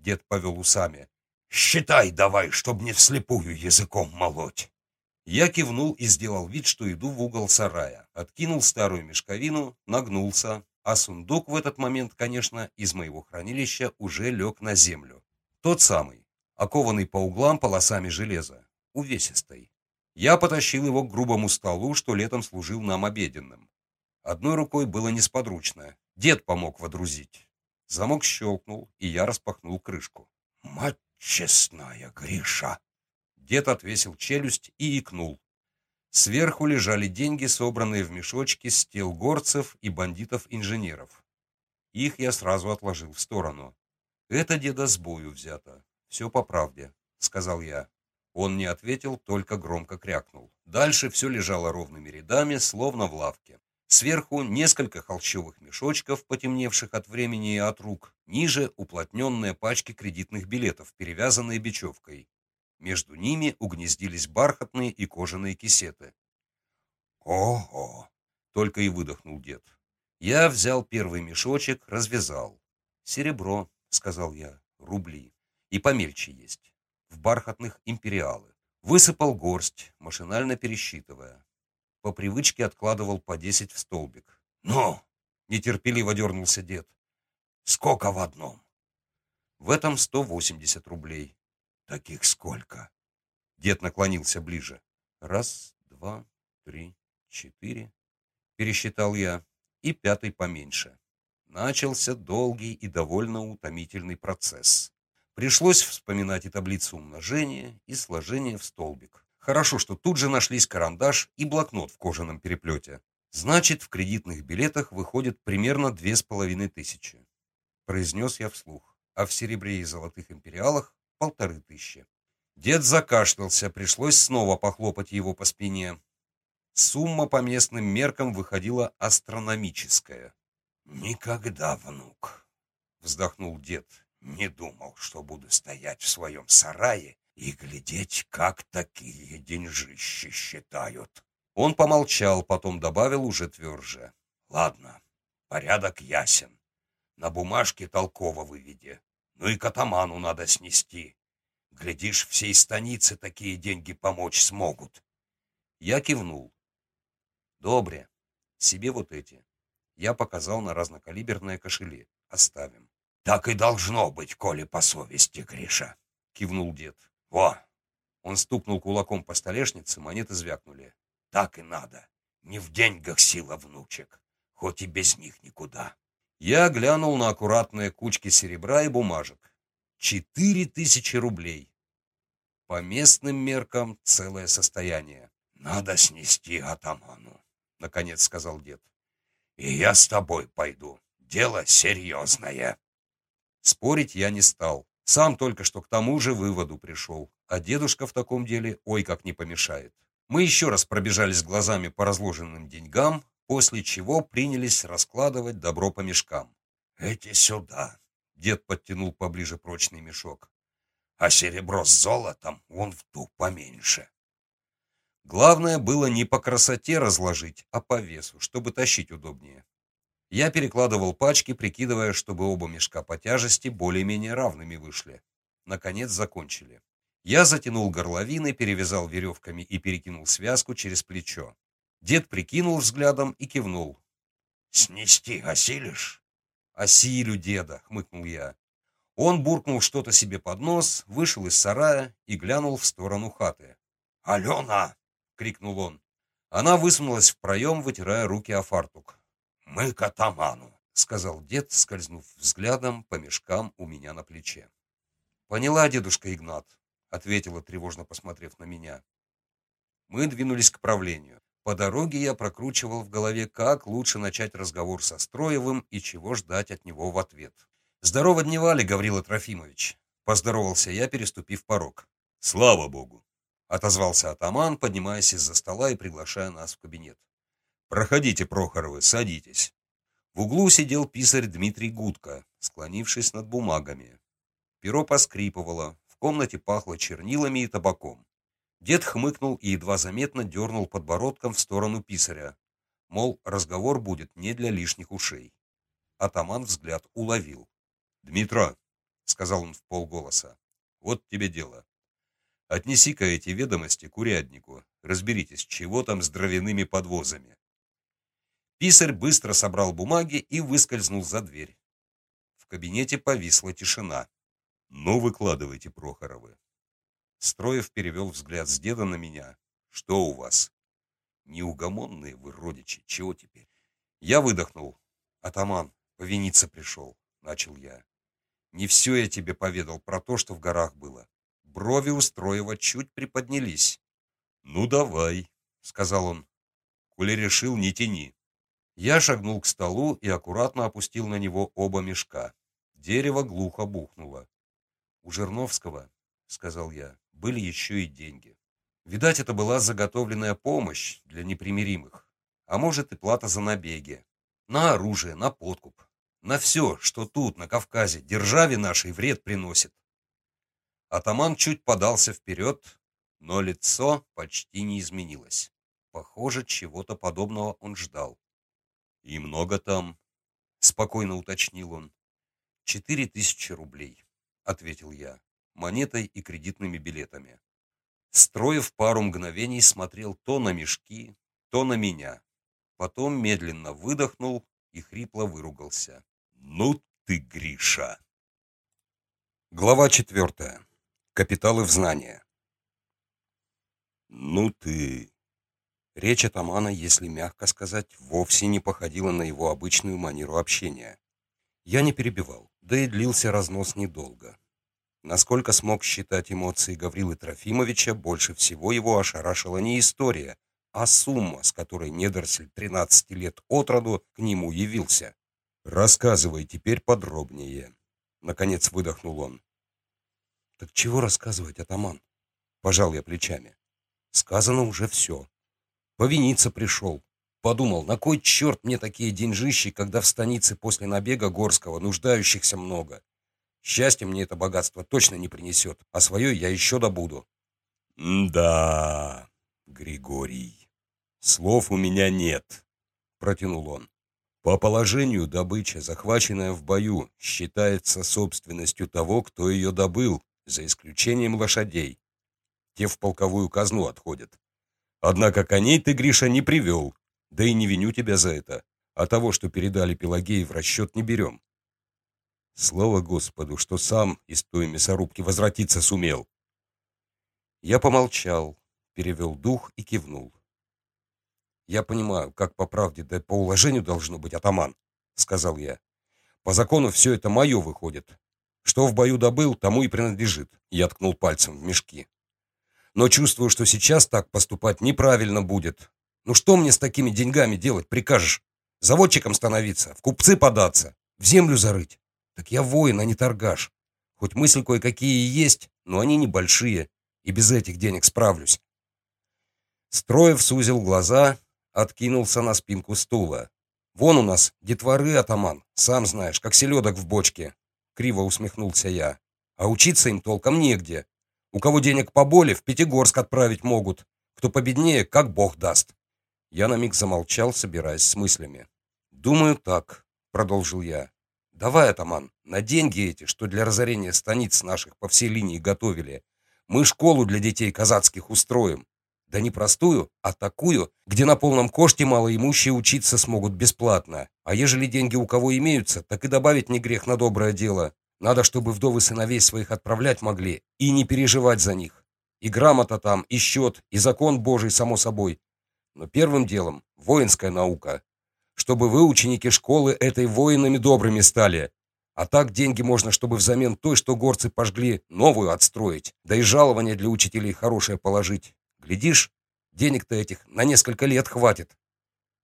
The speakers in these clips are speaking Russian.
Дед повел усами. «Считай давай, чтоб не вслепую языком молоть». Я кивнул и сделал вид, что иду в угол сарая. Откинул старую мешковину, нагнулся, а сундук в этот момент, конечно, из моего хранилища уже лег на землю. Тот самый, окованный по углам полосами железа, увесистый. Я потащил его к грубому столу, что летом служил нам обеденным. Одной рукой было несподручно. Дед помог водрузить. Замок щелкнул, и я распахнул крышку. «Мать честная, Гриша!» Дед отвесил челюсть и икнул. Сверху лежали деньги, собранные в мешочки с тел горцев и бандитов-инженеров. Их я сразу отложил в сторону. «Это деда с бою взято. Все по правде», — сказал я. Он не ответил, только громко крякнул. Дальше все лежало ровными рядами, словно в лавке. Сверху несколько холщовых мешочков, потемневших от времени и от рук. Ниже уплотненные пачки кредитных билетов, перевязанные бечевкой. Между ними угнездились бархатные и кожаные кисеты. «Ого!» — только и выдохнул дед. Я взял первый мешочек, развязал. «Серебро», — сказал я, — «рубли. И помельче есть. В бархатных империалы. Высыпал горсть, машинально пересчитывая. По привычке откладывал по десять в столбик. «Ну!» — нетерпеливо дернулся дед. «Сколько в одном?» «В этом сто восемьдесят рублей». «Таких сколько?» Дед наклонился ближе. «Раз, два, три, четыре». Пересчитал я. И пятый поменьше. Начался долгий и довольно утомительный процесс. Пришлось вспоминать и таблицу умножения, и сложения в столбик. Хорошо, что тут же нашлись карандаш и блокнот в кожаном переплете. Значит, в кредитных билетах выходит примерно две с половиной тысячи. Произнес я вслух. А в серебре и золотых империалах полторы тысячи. Дед закашлялся, пришлось снова похлопать его по спине. Сумма по местным меркам выходила астрономическая. «Никогда, внук!» — вздохнул дед. «Не думал, что буду стоять в своем сарае и глядеть, как такие деньжищи считают. Он помолчал, потом добавил уже тверже. Ладно, порядок ясен. На бумажке толково выведи. Ну и катаману надо снести. Глядишь, всей станице такие деньги помочь смогут. Я кивнул. Добре. Себе вот эти. Я показал на разнокалиберные кошели. Оставим. Так и должно быть, коли по совести, Гриша, кивнул дед. «Во!» Он стукнул кулаком по столешнице, монеты звякнули. «Так и надо. Не в деньгах сила, внучек. Хоть и без них никуда». Я глянул на аккуратные кучки серебра и бумажек. Четыре тысячи рублей. По местным меркам целое состояние. «Надо снести атаману», — наконец сказал дед. «И я с тобой пойду. Дело серьезное». Спорить я не стал. Сам только что к тому же выводу пришел. А дедушка в таком деле ой как не помешает. Мы еще раз пробежались глазами по разложенным деньгам, после чего принялись раскладывать добро по мешкам. «Эти сюда!» — дед подтянул поближе прочный мешок. «А серебро с золотом вон в ту поменьше». Главное было не по красоте разложить, а по весу, чтобы тащить удобнее. Я перекладывал пачки, прикидывая, чтобы оба мешка по тяжести более-менее равными вышли. Наконец закончили. Я затянул горловины, перевязал веревками и перекинул связку через плечо. Дед прикинул взглядом и кивнул. «Снести осилишь?» «Осилю, деда», — хмыкнул я. Он буркнул что-то себе под нос, вышел из сарая и глянул в сторону хаты. «Алена!» — крикнул он. Она высунулась в проем, вытирая руки о фартук. «Мы к атаману», — сказал дед, скользнув взглядом по мешкам у меня на плече. «Поняла, дедушка Игнат», — ответила, тревожно посмотрев на меня. Мы двинулись к правлению. По дороге я прокручивал в голове, как лучше начать разговор со Строевым и чего ждать от него в ответ. «Здорово дневали, Гаврила Трофимович», — поздоровался я, переступив порог. «Слава Богу!» — отозвался атаман, поднимаясь из-за стола и приглашая нас в кабинет. Проходите, Прохоровы, садитесь. В углу сидел писарь Дмитрий Гудко, склонившись над бумагами. Перо поскрипывало, в комнате пахло чернилами и табаком. Дед хмыкнул и едва заметно дернул подбородком в сторону писаря. Мол, разговор будет не для лишних ушей. Атаман взгляд уловил. «Дмитро», — сказал он в полголоса. «Вот тебе дело. Отнеси-ка эти ведомости к уряднику. Разберитесь, чего там с дровяными подвозами». Писарь быстро собрал бумаги и выскользнул за дверь. В кабинете повисла тишина. «Ну, выкладывайте, Прохоровы». Строев перевел взгляд с деда на меня. «Что у вас?» «Неугомонные вы родичи, чего теперь?» Я выдохнул. «Атаман, повиниться пришел», — начал я. «Не все я тебе поведал про то, что в горах было». Брови у Строева чуть приподнялись. «Ну, давай», — сказал он. «Коли решил, не тяни». Я шагнул к столу и аккуратно опустил на него оба мешка. Дерево глухо бухнуло. «У Жирновского, — сказал я, — были еще и деньги. Видать, это была заготовленная помощь для непримиримых, а может и плата за набеги. На оружие, на подкуп, на все, что тут, на Кавказе, державе нашей вред приносит. Атаман чуть подался вперед, но лицо почти не изменилось. Похоже, чего-то подобного он ждал. «И много там?» — спокойно уточнил он. «Четыре тысячи рублей», — ответил я, монетой и кредитными билетами. Строев пару мгновений смотрел то на мешки, то на меня. Потом медленно выдохнул и хрипло выругался. «Ну ты, Гриша!» Глава четвертая. Капиталы в знания. «Ну ты...» Речь атамана, если мягко сказать, вовсе не походила на его обычную манеру общения. Я не перебивал, да и длился разнос недолго. Насколько смог считать эмоции Гаврилы Трофимовича, больше всего его ошарашила не история, а сумма, с которой недоросль 13 лет от роду к нему явился. «Рассказывай теперь подробнее», — наконец выдохнул он. «Так чего рассказывать, атаман?» Пожал я плечами. «Сказано уже все. Повиниться пришел. Подумал, на кой черт мне такие деньжищи, когда в станице после набега Горского нуждающихся много? Счастье мне это богатство точно не принесет, а свое я еще добуду. «Да, Григорий, слов у меня нет», — протянул он. «По положению добыча, захваченная в бою, считается собственностью того, кто ее добыл, за исключением лошадей. Те в полковую казну отходят. Однако коней ты, Гриша, не привел. Да и не виню тебя за это. А того, что передали Пелагеи, в расчет не берем. Слава Господу, что сам из той мясорубки возвратиться сумел. Я помолчал, перевел дух и кивнул. «Я понимаю, как по правде, да по уложению должно быть атаман», — сказал я. «По закону все это мое выходит. Что в бою добыл, тому и принадлежит», — я ткнул пальцем в мешки но чувствую, что сейчас так поступать неправильно будет. Ну что мне с такими деньгами делать прикажешь? Заводчиком становиться, в купцы податься, в землю зарыть? Так я воин, а не торгаш. Хоть мысли кое-какие есть, но они небольшие, и без этих денег справлюсь. Строев сузил глаза, откинулся на спинку стула. «Вон у нас детворы, атаман, сам знаешь, как селедок в бочке», — криво усмехнулся я. «А учиться им толком негде. У кого денег поболее, в Пятигорск отправить могут. Кто победнее, как бог даст. Я на миг замолчал, собираясь с мыслями. «Думаю, так», — продолжил я. «Давай, атаман, на деньги эти, что для разорения станиц наших по всей линии готовили, мы школу для детей казацких устроим. Да не простую, а такую, где на полном коште малоимущие учиться смогут бесплатно. А ежели деньги у кого имеются, так и добавить не грех на доброе дело. Надо, чтобы вдовы сыновей своих отправлять могли и не переживать за них. И грамота там, и счет, и закон Божий, само собой. Но первым делом воинская наука. Чтобы вы, ученики школы, этой воинами добрыми стали. А так деньги можно, чтобы взамен той, что горцы пожгли, новую отстроить. Да и жалование для учителей хорошее положить. Глядишь, денег-то этих на несколько лет хватит.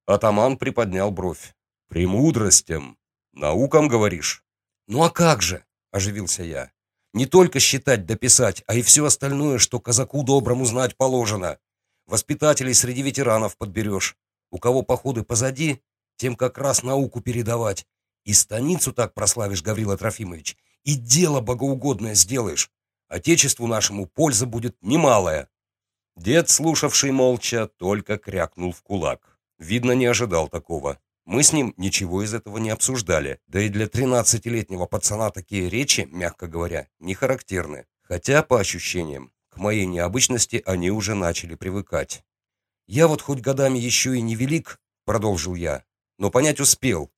Атаман приподнял бровь. «Премудростям. Наукам, говоришь?» «Ну а как же?» – оживился я. «Не только считать да писать, а и все остальное, что казаку доброму знать положено. Воспитателей среди ветеранов подберешь. У кого походы позади, тем как раз науку передавать. И станицу так прославишь, Гаврила Трофимович, и дело богоугодное сделаешь. Отечеству нашему польза будет немалая». Дед, слушавший молча, только крякнул в кулак. Видно, не ожидал такого. Мы с ним ничего из этого не обсуждали, да и для 13-летнего пацана такие речи, мягко говоря, не характерны. Хотя, по ощущениям, к моей необычности они уже начали привыкать. «Я вот хоть годами еще и не велик», — продолжил я, — «но понять успел.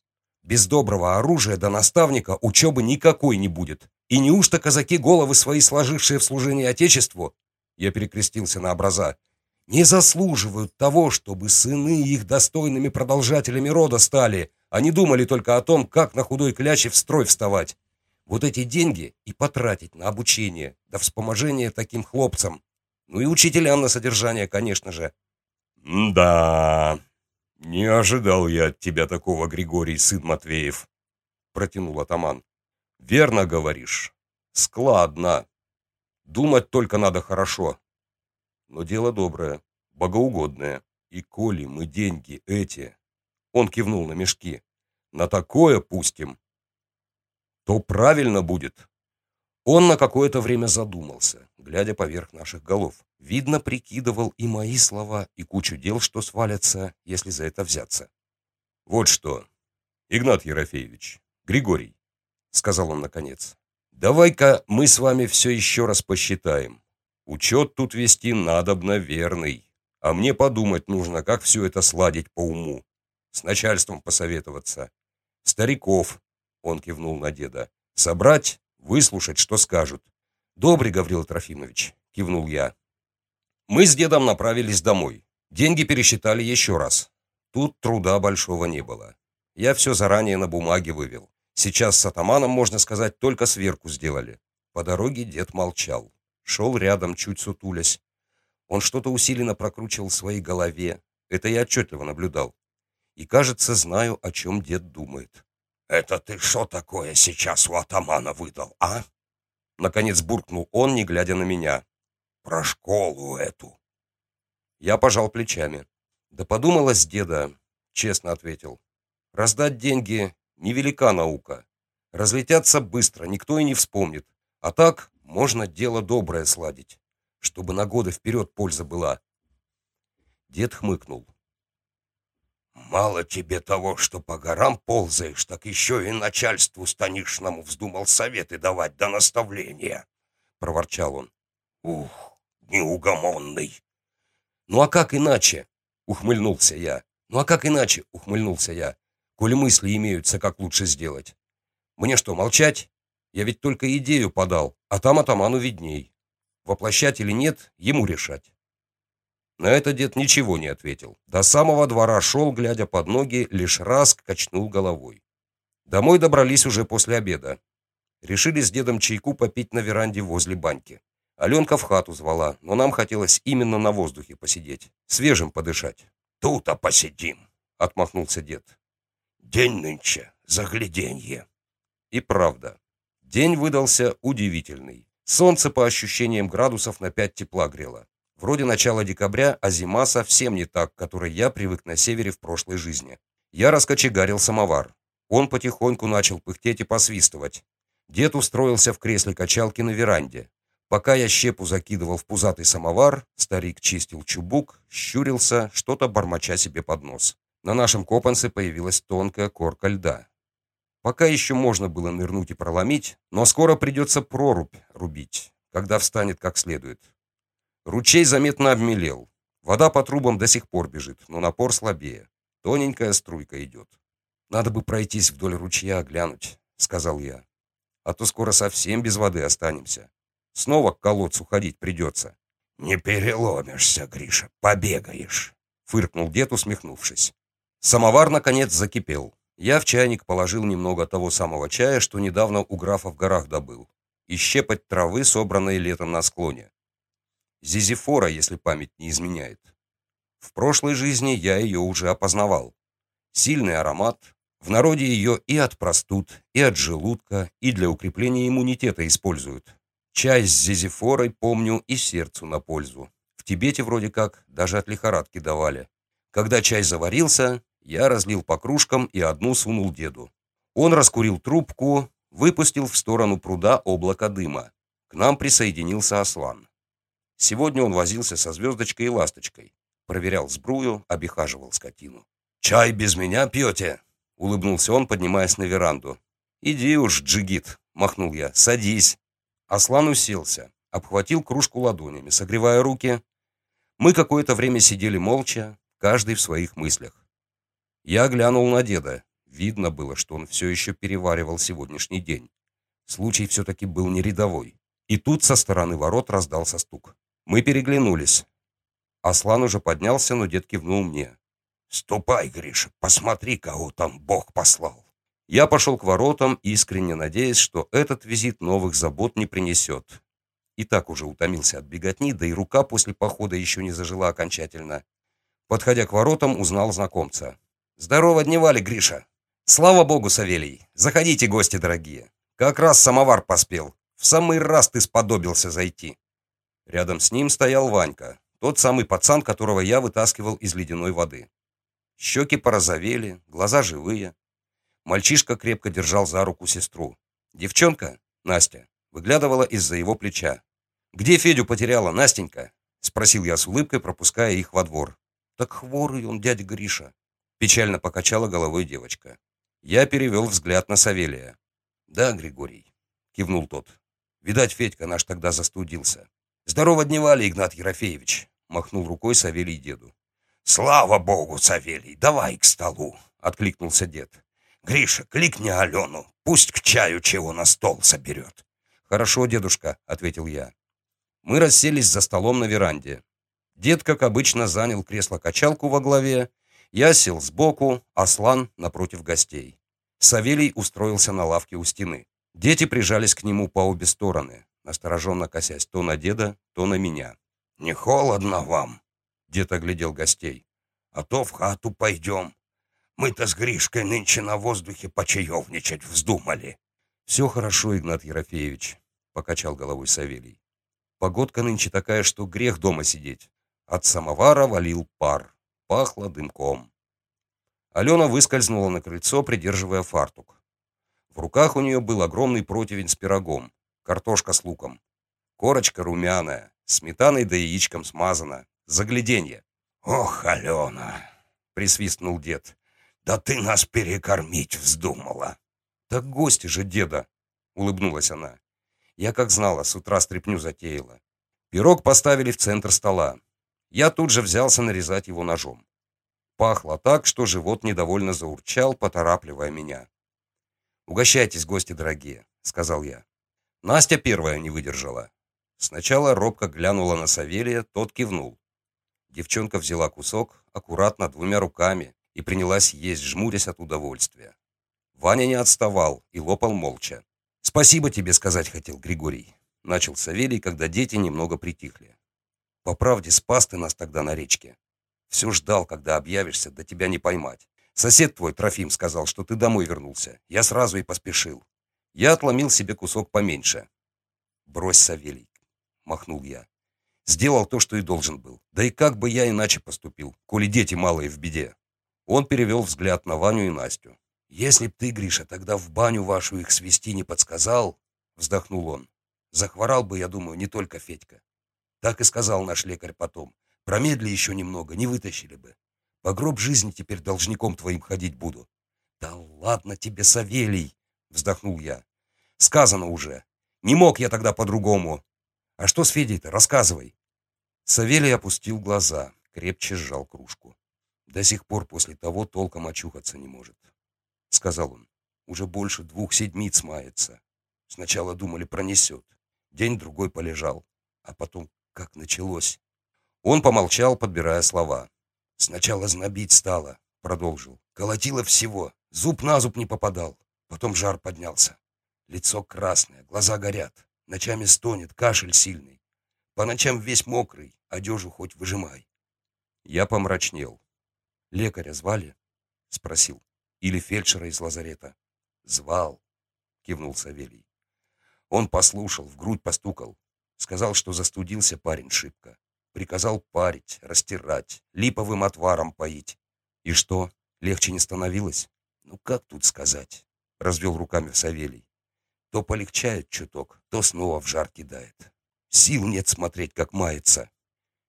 Без доброго оружия до наставника учебы никакой не будет. И неужто казаки головы свои сложившие в служении Отечеству?» Я перекрестился на образа не заслуживают того, чтобы сыны их достойными продолжателями рода стали, не думали только о том, как на худой кляще в строй вставать. Вот эти деньги и потратить на обучение, да вспоможение таким хлопцам. Ну и учителям на содержание, конечно же. «Да, не ожидал я от тебя такого, Григорий, сын Матвеев», — протянул атаман. «Верно говоришь. Складно. Думать только надо хорошо но дело доброе, богоугодное. И коли мы деньги эти, он кивнул на мешки, на такое пустим, то правильно будет. Он на какое-то время задумался, глядя поверх наших голов. Видно, прикидывал и мои слова, и кучу дел, что свалятся, если за это взяться. «Вот что, Игнат Ерофеевич, Григорий», — сказал он наконец, — «давай-ка мы с вами все еще раз посчитаем. Учет тут вести надобно верный. А мне подумать нужно, как все это сладить по уму. С начальством посоветоваться. Стариков, он кивнул на деда, собрать, выслушать, что скажут. Добрый, Гаврил Трофимович, кивнул я. Мы с дедом направились домой. Деньги пересчитали еще раз. Тут труда большого не было. Я все заранее на бумаге вывел. Сейчас с атаманом, можно сказать, только сверку сделали. По дороге дед молчал шел рядом, чуть сутулясь. Он что-то усиленно прокручивал в своей голове. Это я отчетливо наблюдал. И, кажется, знаю, о чем дед думает. «Это ты что такое сейчас у атамана выдал, а?» Наконец буркнул он, не глядя на меня. «Про школу эту». Я пожал плечами. «Да подумалось деда», — честно ответил. «Раздать деньги — невелика наука. Разлетятся быстро, никто и не вспомнит. А так можно дело доброе сладить, чтобы на годы вперед польза была. Дед хмыкнул. «Мало тебе того, что по горам ползаешь, так еще и начальству станишному вздумал советы давать до наставления», — проворчал он. «Ух, неугомонный!» «Ну а как иначе?» — ухмыльнулся я. «Ну а как иначе?» — ухмыльнулся я. «Коли мысли имеются, как лучше сделать. Мне что, молчать? Я ведь только идею подал, а там атаману видней. Воплощать или нет, ему решать. На это дед ничего не ответил. До самого двора шел, глядя под ноги, лишь раз качнул головой. Домой добрались уже после обеда. Решили с дедом чайку попить на веранде возле баньки. Аленка в хату звала, но нам хотелось именно на воздухе посидеть, свежим подышать. «Тут-то посидим», — отмахнулся дед. «День нынче, загляденье». И правда, День выдался удивительный. Солнце по ощущениям градусов на 5 тепла грело. Вроде начала декабря, а зима совсем не так, к которой я привык на севере в прошлой жизни. Я раскочегарил самовар. Он потихоньку начал пыхтеть и посвистывать. Дед устроился в кресле качалки на веранде. Пока я щепу закидывал в пузатый самовар, старик чистил чубук, щурился, что-то бормоча себе под нос. На нашем копанце появилась тонкая корка льда. Пока еще можно было нырнуть и проломить, но скоро придется прорубь рубить, когда встанет как следует. Ручей заметно обмелел. Вода по трубам до сих пор бежит, но напор слабее. Тоненькая струйка идет. «Надо бы пройтись вдоль ручья, глянуть», — сказал я. «А то скоро совсем без воды останемся. Снова к колодцу ходить придется». «Не переломишься, Гриша, побегаешь», — фыркнул дед, усмехнувшись. Самовар, наконец, закипел. Я в чайник положил немного того самого чая, что недавно у графа в горах добыл, и щепоть травы, собранной летом на склоне. Зизифора, если память не изменяет. В прошлой жизни я ее уже опознавал. Сильный аромат, в народе ее и от простуд, и от желудка, и для укрепления иммунитета используют. Чай с зизифорой, помню, и сердцу на пользу. В Тибете вроде как даже от лихорадки давали. Когда чай заварился, я разлил по кружкам и одну сунул деду. Он раскурил трубку, выпустил в сторону пруда облако дыма. К нам присоединился Аслан. Сегодня он возился со звездочкой и ласточкой, проверял сбрую, обихаживал скотину. «Чай без меня пьете?» — улыбнулся он, поднимаясь на веранду. «Иди уж, джигит!» — махнул я. «Садись!» Аслан уселся, обхватил кружку ладонями, согревая руки. Мы какое-то время сидели молча, каждый в своих мыслях. Я глянул на деда. Видно было, что он все еще переваривал сегодняшний день. Случай все-таки был не рядовой. И тут со стороны ворот раздался стук. Мы переглянулись. Аслан уже поднялся, но дед кивнул мне. «Ступай, Гриша, посмотри, кого там Бог послал». Я пошел к воротам, искренне надеясь, что этот визит новых забот не принесет. И так уже утомился от беготни, да и рука после похода еще не зажила окончательно. Подходя к воротам, узнал знакомца. «Здорово дневали, Гриша!» «Слава богу, Савелий! Заходите, гости дорогие! Как раз самовар поспел. В самый раз ты сподобился зайти!» Рядом с ним стоял Ванька, тот самый пацан, которого я вытаскивал из ледяной воды. Щеки порозовели, глаза живые. Мальчишка крепко держал за руку сестру. Девчонка, Настя, выглядывала из-за его плеча. «Где Федю потеряла, Настенька?» — спросил я с улыбкой, пропуская их во двор. «Так хворый он, дядя Гриша», — печально покачала головой девочка. Я перевел взгляд на Савелия. «Да, Григорий», — кивнул тот. «Видать, Федька наш тогда застудился». «Здорово дневали, Игнат Ерофеевич», — махнул рукой Савелий деду. «Слава богу, Савелий, давай к столу!» — откликнулся дед. «Гриша, кликни Алену, пусть к чаю чего на стол соберет». «Хорошо, дедушка», — ответил я. Мы расселись за столом на веранде. Дед, как обычно, занял кресло-качалку во главе. Я сел сбоку, Аслан напротив гостей. Савелий устроился на лавке у стены. Дети прижались к нему по обе стороны, настороженно косясь то на деда, то на меня. «Не холодно вам?» Дед оглядел гостей. «А то в хату пойдем. Мы-то с Гришкой нынче на воздухе почаевничать вздумали». «Все хорошо, Игнат Ерофеевич», — покачал головой Савелий. «Погодка нынче такая, что грех дома сидеть. От самовара валил пар, пахло дымком». Алена выскользнула на крыльцо, придерживая фартук. В руках у нее был огромный противень с пирогом, картошка с луком. Корочка румяная, сметаной да яичком смазана, Загляденье. «Ох, Алена!» — присвистнул дед. «Да ты нас перекормить вздумала!» «Так гости же деда!» — улыбнулась она. Я как знала, с утра стряпню затеяла. Пирог поставили в центр стола. Я тут же взялся нарезать его ножом. Пахло так, что живот недовольно заурчал, поторапливая меня. «Угощайтесь, гости дорогие», — сказал я. Настя первая не выдержала. Сначала робко глянула на Савелия, тот кивнул. Девчонка взяла кусок, аккуратно, двумя руками, и принялась есть, жмурясь от удовольствия. Ваня не отставал и лопал молча. «Спасибо тебе сказать хотел, Григорий», — начал Савелий, когда дети немного притихли. «По правде, спас ты нас тогда на речке. Все ждал, когда объявишься, да тебя не поймать. Сосед твой, Трофим, сказал, что ты домой вернулся. Я сразу и поспешил. Я отломил себе кусок поменьше. «Брось, Савелий», — махнул я. Сделал то, что и должен был. Да и как бы я иначе поступил, коли дети малые в беде. Он перевел взгляд на Ваню и Настю. «Если б ты, Гриша, тогда в баню вашу их свести не подсказал, — вздохнул он, — захворал бы, я думаю, не только Федька. Так и сказал наш лекарь потом. Промедли еще немного, не вытащили бы. По гроб жизни теперь должником твоим ходить буду. Да ладно тебе, Савелий, — вздохнул я. Сказано уже. Не мог я тогда по-другому. А что с Федей-то? Рассказывай. Савелий опустил глаза, крепче сжал кружку. До сих пор после того толком очухаться не может. Сказал он. Уже больше двух седмиц мается. Сначала думали, пронесет. День-другой полежал. А потом, как началось. Он помолчал, подбирая слова. Сначала знобить стало, продолжил. Колотило всего. Зуб на зуб не попадал. Потом жар поднялся. Лицо красное, глаза горят. Ночами стонет, кашель сильный. По ночам весь мокрый, одежу хоть выжимай. Я помрачнел. «Лекаря звали?» — спросил. «Или фельдшера из лазарета?» «Звал», — кивнул Савелий. Он послушал, в грудь постукал. Сказал, что застудился парень шибко. Приказал парить, растирать, липовым отваром поить. И что, легче не становилось? Ну как тут сказать? Развел руками Савелий. То полегчает чуток, то снова в жар кидает. Сил нет смотреть, как мается.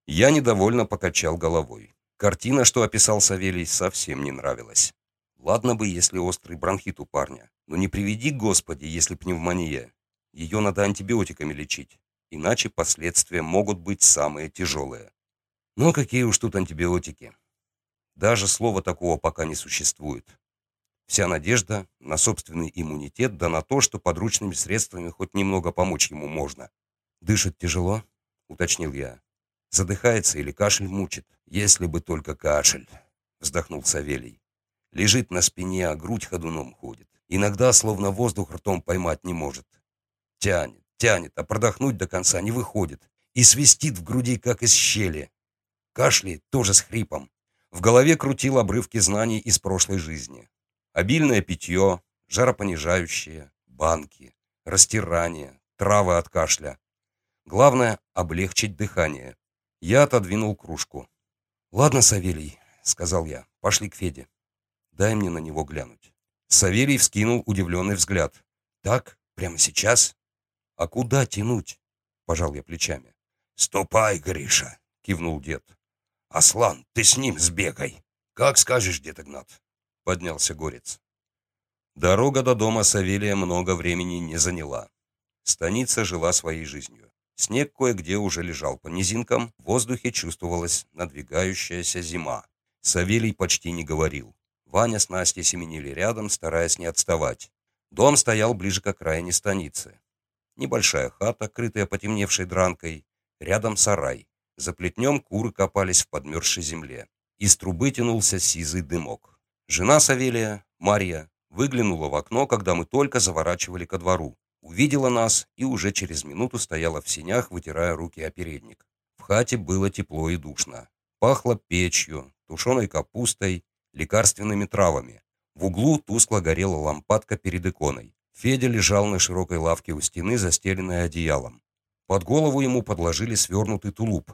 Я недовольно покачал головой. Картина, что описал Савелий, совсем не нравилась. Ладно бы, если острый бронхит у парня, но не приведи, Господи, если пневмония. Ее надо антибиотиками лечить, иначе последствия могут быть самые тяжелые. Но какие уж тут антибиотики. Даже слова такого пока не существует. Вся надежда на собственный иммунитет, да на то, что подручными средствами хоть немного помочь ему можно. «Дышит тяжело?» — уточнил я. «Задыхается или кашель мучит?» «Если бы только кашель», — вздохнул Савелий. Лежит на спине, а грудь ходуном ходит. Иногда словно воздух ртом поймать не может. Тянет, тянет, а продохнуть до конца не выходит. И свистит в груди, как из щели. Кашляет тоже с хрипом. В голове крутил обрывки знаний из прошлой жизни. Обильное питье, жаропонижающее, банки, растирание, травы от кашля. Главное — облегчить дыхание. Я отодвинул кружку. «Ладно, Савелий», — сказал я, — «пошли к Феде. Дай мне на него глянуть». Савелий вскинул удивленный взгляд. «Так? Прямо сейчас?» «А куда тянуть?» — пожал я плечами. «Ступай, Гриша», — кивнул дед. «Аслан, ты с ним сбегай. Как скажешь, дед Игнат» поднялся Горец. Дорога до дома Савелия много времени не заняла. Станица жила своей жизнью. Снег кое-где уже лежал по низинкам, в воздухе чувствовалась надвигающаяся зима. Савелий почти не говорил. Ваня с Настей семенили рядом, стараясь не отставать. Дом стоял ближе к окраине станицы. Небольшая хата, крытая потемневшей дранкой, рядом сарай. За плетнем куры копались в подмерзшей земле. Из трубы тянулся сизый дымок. Жена Савелия, Марья, выглянула в окно, когда мы только заворачивали ко двору. Увидела нас и уже через минуту стояла в синях, вытирая руки о передник. В хате было тепло и душно. Пахло печью, тушеной капустой, лекарственными травами. В углу тускло горела лампадка перед иконой. Федя лежал на широкой лавке у стены, застеленной одеялом. Под голову ему подложили свернутый тулуп.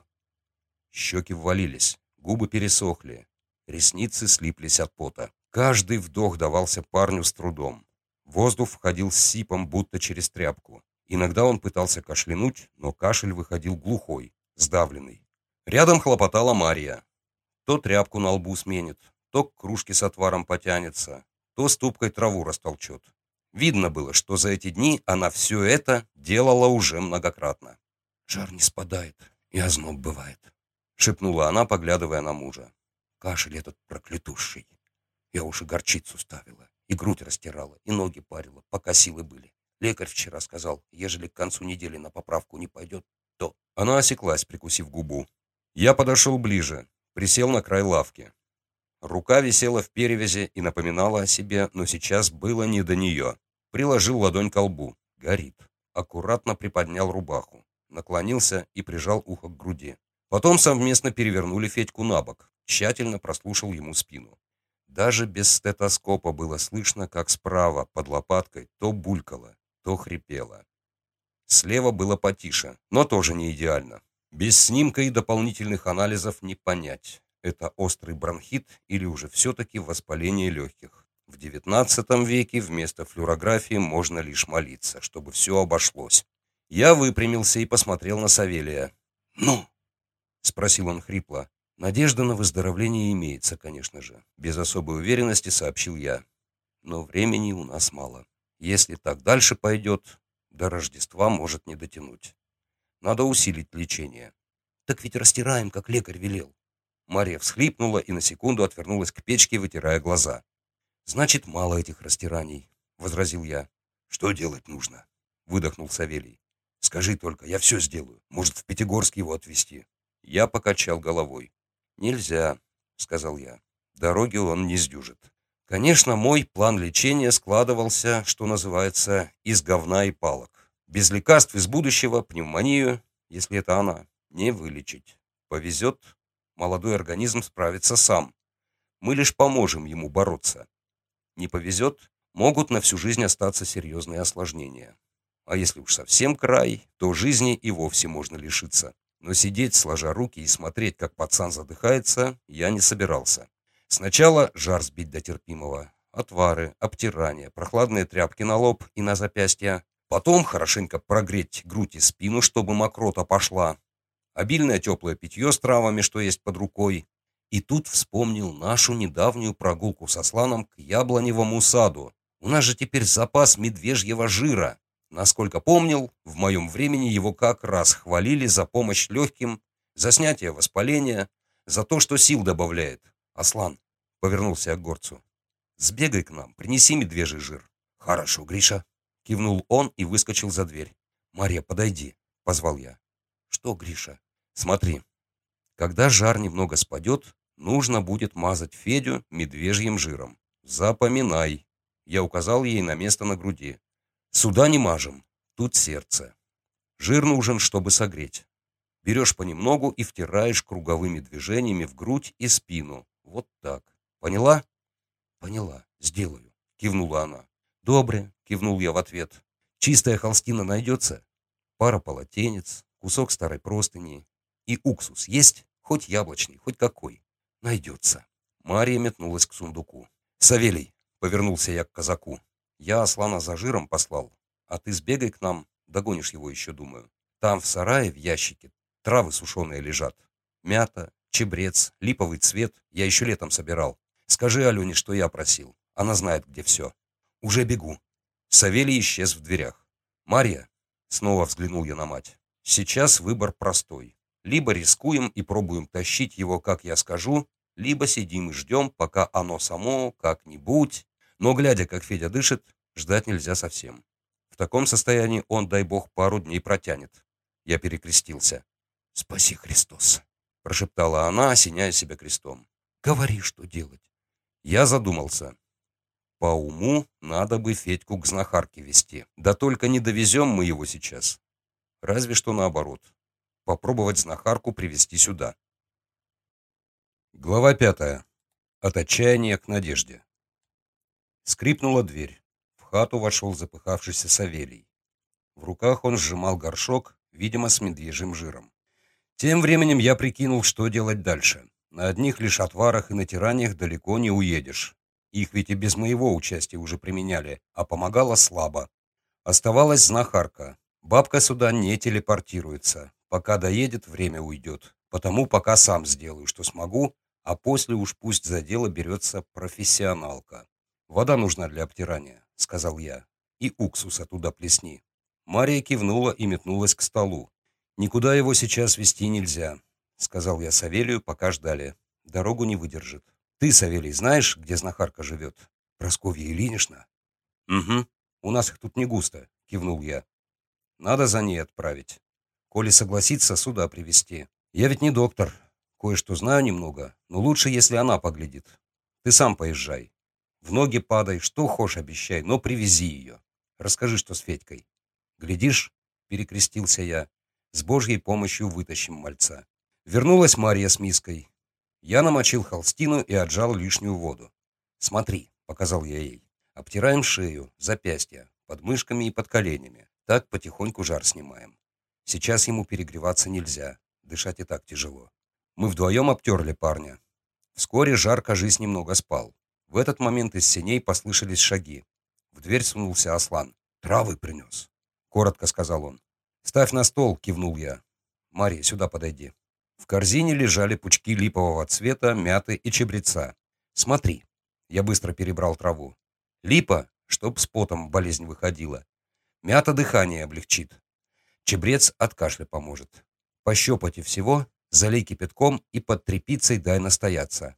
Щеки ввалились, губы пересохли, Ресницы слиплись от пота. Каждый вдох давался парню с трудом. Воздух входил с сипом, будто через тряпку. Иногда он пытался кашлянуть, но кашель выходил глухой, сдавленный. Рядом хлопотала Мария. То тряпку на лбу сменит, то к кружке с отваром потянется, то ступкой траву растолчет. Видно было, что за эти дни она все это делала уже многократно. «Жар не спадает, и озноб бывает», — шепнула она, поглядывая на мужа. Кашель этот проклятущий. Я уж и горчицу ставила, и грудь растирала, и ноги парила, пока силы были. Лекарь вчера сказал, ежели к концу недели на поправку не пойдет, то... Она осеклась, прикусив губу. Я подошел ближе, присел на край лавки. Рука висела в перевязи и напоминала о себе, но сейчас было не до нее. Приложил ладонь к лбу. Горит. Аккуратно приподнял рубаху. Наклонился и прижал ухо к груди. Потом совместно перевернули Федьку на бок тщательно прослушал ему спину. Даже без стетоскопа было слышно, как справа, под лопаткой, то булькало, то хрипело. Слева было потише, но тоже не идеально. Без снимка и дополнительных анализов не понять, это острый бронхит или уже все-таки воспаление легких. В XIX веке вместо флюорографии можно лишь молиться, чтобы все обошлось. Я выпрямился и посмотрел на Савелия. «Ну?» — спросил он хрипло. Надежда на выздоровление имеется, конечно же. Без особой уверенности сообщил я. Но времени у нас мало. Если так дальше пойдет, до Рождества может не дотянуть. Надо усилить лечение. Так ведь растираем, как лекарь велел. Мария всхлипнула и на секунду отвернулась к печке, вытирая глаза. «Значит, мало этих растираний», — возразил я. «Что делать нужно?» — выдохнул Савелий. «Скажи только, я все сделаю. Может, в Пятигорск его отвезти?» Я покачал головой. «Нельзя», — сказал я. «Дороги он не сдюжит». Конечно, мой план лечения складывался, что называется, из говна и палок. Без лекарств из будущего пневмонию, если это она, не вылечить. Повезет, молодой организм справится сам. Мы лишь поможем ему бороться. Не повезет, могут на всю жизнь остаться серьезные осложнения. А если уж совсем край, то жизни и вовсе можно лишиться. Но сидеть, сложа руки и смотреть, как пацан задыхается, я не собирался. Сначала жар сбить до терпимого, отвары, обтирание, прохладные тряпки на лоб и на запястья. Потом хорошенько прогреть грудь и спину, чтобы мокрота пошла. Обильное теплое питье с травами, что есть под рукой. И тут вспомнил нашу недавнюю прогулку со Сланом к яблоневому саду. У нас же теперь запас медвежьего жира. Насколько помнил, в моем времени его как раз хвалили за помощь легким, за снятие воспаления, за то, что сил добавляет. «Аслан», — повернулся к горцу, — «сбегай к нам, принеси медвежий жир». «Хорошо, Гриша», — кивнул он и выскочил за дверь. «Марья, подойди», — позвал я. «Что, Гриша?» «Смотри, когда жар немного спадет, нужно будет мазать Федю медвежьим жиром. Запоминай». Я указал ей на место на груди. «Сюда не мажем, тут сердце. Жир нужен, чтобы согреть. Берешь понемногу и втираешь круговыми движениями в грудь и спину. Вот так. Поняла? Поняла. Сделаю. Кивнула она. Добре, кивнул я в ответ. Чистая холстина найдется? Пара полотенец, кусок старой простыни. И уксус есть? Хоть яблочный, хоть какой. Найдется. Мария метнулась к сундуку. «Савелий!» — повернулся я к казаку. «Я Аслана за жиром послал, а ты сбегай к нам, догонишь его еще, думаю. Там в сарае в ящике Травы сушеные лежат. Мята, чебрец, липовый цвет. Я еще летом собирал. Скажи Алене, что я просил. Она знает, где все. Уже бегу. Савелий исчез в дверях. Марья, снова взглянул я на мать. Сейчас выбор простой. Либо рискуем и пробуем тащить его, как я скажу, либо сидим и ждем, пока оно само как-нибудь. Но, глядя, как Федя дышит, ждать нельзя совсем. В таком состоянии он, дай бог, пару дней протянет. Я перекрестился. «Спаси, Христос!» — прошептала она, осеняя себя крестом. «Говори, что делать». Я задумался. По уму надо бы Федьку к знахарке вести. Да только не довезем мы его сейчас. Разве что наоборот. Попробовать знахарку привести сюда. Глава пятая. От отчаяния к надежде. Скрипнула дверь. В хату вошел запыхавшийся Савелий. В руках он сжимал горшок, видимо, с медвежьим жиром. Тем временем я прикинул, что делать дальше. На одних лишь отварах и натираниях далеко не уедешь. Их ведь и без моего участия уже применяли, а помогало слабо. Оставалась знахарка. Бабка сюда не телепортируется. Пока доедет, время уйдет. Потому пока сам сделаю, что смогу, а после уж пусть за дело берется профессионалка. «Вода нужна для обтирания», — сказал я. «И уксуса туда плесни». Мария кивнула и метнулась к столу. «Никуда его сейчас вести нельзя», — сказал я Савелию, пока ждали. «Дорогу не выдержит». «Ты, Савелий, знаешь, где знахарка живет?» «Просковья Ильинична?» «Угу. У нас их тут не густо», — кивнул я. «Надо за ней отправить. Коли согласится, сюда привезти. Я ведь не доктор. Кое-что знаю немного, но лучше, если она поглядит. Ты сам поезжай. В ноги падай, что хочешь обещай, но привези ее. Расскажи, что с Федькой. Глядишь, перекрестился я, с Божьей помощью вытащим мальца. Вернулась Марья с миской. Я намочил холстину и отжал лишнюю воду. «Смотри», — показал я ей. «Обтираем шею, запястья, под мышками и под коленями. Так потихоньку жар снимаем. Сейчас ему перегреваться нельзя, дышать и так тяжело. Мы вдвоем обтерли парня. Вскоре жар, кажись, немного спал. В этот момент из сеней послышались шаги. В дверь сунулся Аслан. «Травы принес», — коротко сказал он. «Ставь на стол», — кивнул я. «Мария, сюда подойди». В корзине лежали пучки липового цвета, мяты и чебреца. «Смотри». Я быстро перебрал траву. «Липа, чтоб с потом болезнь выходила. Мята дыхание облегчит. Чебрец от кашля поможет. Пощепать и всего, залей кипятком и под тряпицей дай настояться».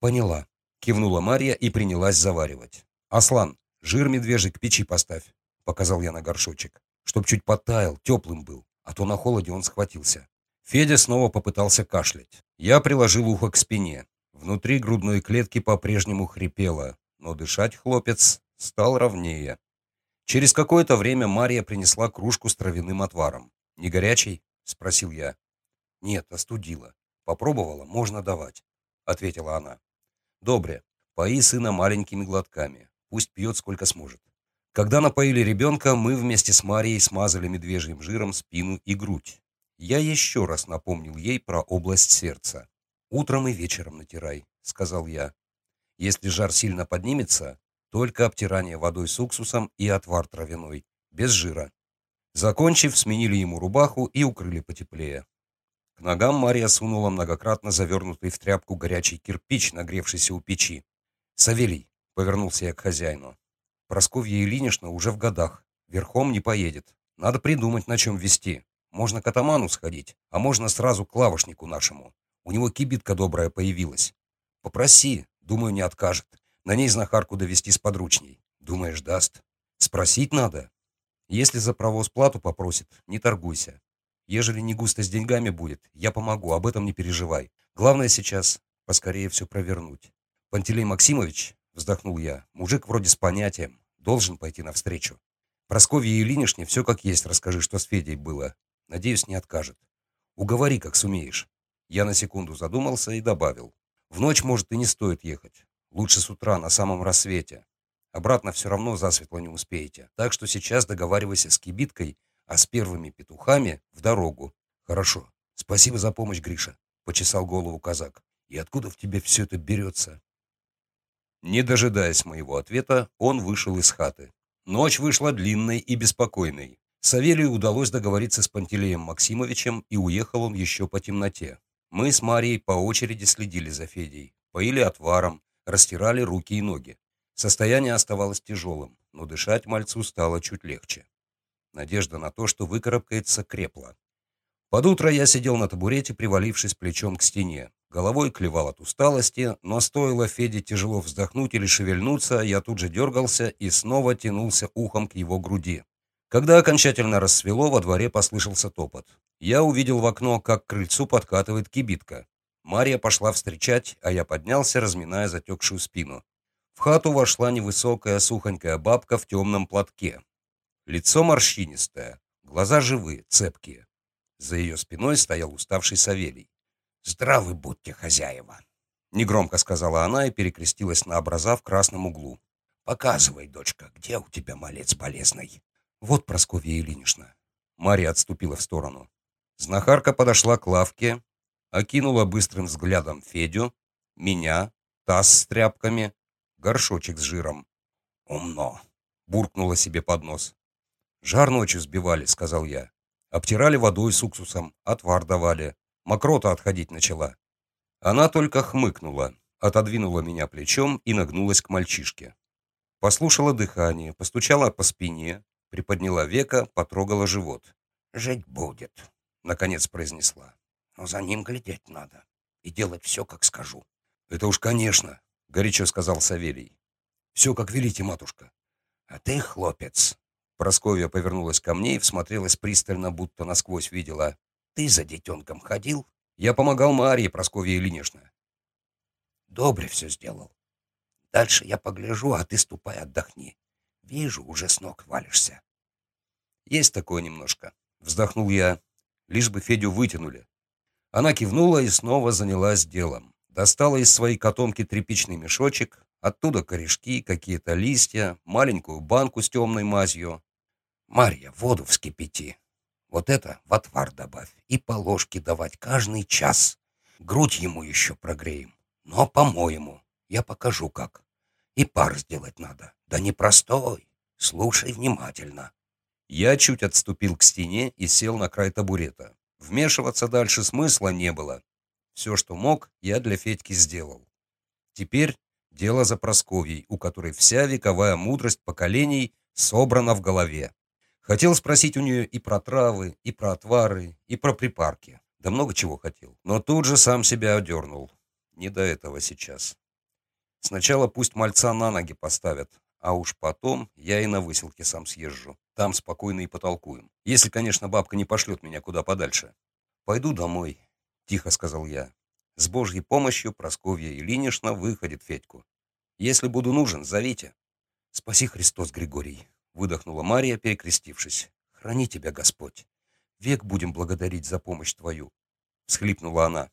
«Поняла», — кивнула Мария и принялась заваривать. «Аслан, жир медвежий к печи поставь», — показал я на горшочек чтоб чуть подтаял, теплым был, а то на холоде он схватился. Федя снова попытался кашлять. Я приложил ухо к спине. Внутри грудной клетки по-прежнему хрипело, но дышать хлопец стал ровнее. Через какое-то время Мария принесла кружку с травяным отваром. «Не горячий?» — спросил я. «Нет, остудила. Попробовала, можно давать», — ответила она. «Добре, пои сына маленькими глотками. Пусть пьет сколько сможет. Когда напоили ребенка, мы вместе с Марией смазали медвежьим жиром спину и грудь. Я еще раз напомнил ей про область сердца. «Утром и вечером натирай», — сказал я. «Если жар сильно поднимется, только обтирание водой с уксусом и отвар травяной, без жира». Закончив, сменили ему рубаху и укрыли потеплее. К ногам Мария сунула многократно завернутый в тряпку горячий кирпич, нагревшийся у печи. «Савелий», — повернулся я к хозяину, — «Просковья Ильинична уже в годах, верхом не поедет. Надо придумать, на чем везти. Можно к атаману сходить, а можно сразу к лавошнику нашему. У него кибитка добрая появилась. Попроси, думаю, не откажет. На ней знахарку довести с подручней. Думаешь, даст? Спросить надо. Если за провоз плату попросит, не торгуйся. Ежели не густо с деньгами будет, я помогу, об этом не переживай. Главное сейчас поскорее все провернуть. Пантелей Максимович, вздохнул я, мужик вроде с понятием, должен пойти навстречу. Просковье Ильинишне все как есть расскажи, что с Федей было. Надеюсь, не откажет. Уговори, как сумеешь. Я на секунду задумался и добавил. В ночь, может, и не стоит ехать. Лучше с утра, на самом рассвете. Обратно все равно засветло не успеете. Так что сейчас договаривайся с кибиткой, а с первыми петухами в дорогу. Хорошо. Спасибо за помощь, Гриша, почесал голову казак. И откуда в тебе все это берется? Не дожидаясь моего ответа, он вышел из хаты. Ночь вышла длинной и беспокойной. Савелию удалось договориться с Пантелеем Максимовичем, и уехал он еще по темноте. Мы с Марией по очереди следили за Федей, поили отваром, растирали руки и ноги. Состояние оставалось тяжелым, но дышать мальцу стало чуть легче. Надежда на то, что выкарабкается, крепла. Под утро я сидел на табурете, привалившись плечом к стене. Головой клевал от усталости, но стоило Феде тяжело вздохнуть или шевельнуться, я тут же дергался и снова тянулся ухом к его груди. Когда окончательно рассвело, во дворе послышался топот. Я увидел в окно, как к крыльцу подкатывает кибитка. Мария пошла встречать, а я поднялся, разминая затекшую спину. В хату вошла невысокая сухонькая бабка в темном платке. Лицо морщинистое, глаза живые, цепкие. За ее спиной стоял уставший Савелий. «Здравы будьте, хозяева!» Негромко сказала она и перекрестилась на образа в красном углу. «Показывай, дочка, где у тебя малец болезный?» «Вот Прасковья Ильинична». Мария отступила в сторону. Знахарка подошла к лавке, окинула быстрым взглядом Федю, меня, таз с тряпками, горшочек с жиром. «Умно!» — буркнула себе под нос. «Жар ночью сбивали», — сказал я. «Обтирали водой с уксусом, отвар давали. Мокрота отходить начала». Она только хмыкнула, отодвинула меня плечом и нагнулась к мальчишке. Послушала дыхание, постучала по спине, приподняла века, потрогала живот. «Жить будет», — наконец произнесла. «Но за ним глядеть надо и делать все, как скажу». «Это уж конечно», горячо сказал Савелий. «Все, как велите, матушка». «А ты, хлопец!» Просковья повернулась ко мне и всмотрелась пристально, будто насквозь видела. «Ты за детенком ходил?» «Я помогал Марье, Просковья Ильинична». «Добре все сделал. Дальше я погляжу, а ты ступай отдохни. Вижу, уже с ног валишься». «Есть такое немножко», — вздохнул я, лишь бы Федю вытянули. Она кивнула и снова занялась делом. Достала из своей котомки тряпичный мешочек, оттуда корешки, какие-то листья, маленькую банку с темной мазью. «Марья, воду вскипяти. Вот это в отвар добавь и по ложке давать каждый час. Грудь ему еще прогреем, но по-моему. Я покажу как. И пар сделать надо. Да не простой. Слушай внимательно». Я чуть отступил к стене и сел на край табурета. Вмешиваться дальше смысла не было. Все, что мог, я для Федьки сделал. Теперь дело за Просковьей, у которой вся вековая мудрость поколений собрана в голове. Хотел спросить у нее и про травы, и про отвары, и про припарки. Да много чего хотел. Но тут же сам себя одернул. Не до этого сейчас. Сначала пусть мальца на ноги поставят, а уж потом я и на выселке сам съезжу. Там спокойно и потолкуем. Если, конечно, бабка не пошлет меня куда подальше. Пойду домой, — тихо сказал я. «С Божьей помощью Просковья Ильинична выходит Федьку. Если буду нужен, зовите». «Спаси Христос, Григорий», — выдохнула Мария, перекрестившись. «Храни тебя, Господь. Век будем благодарить за помощь твою», — всхлипнула она.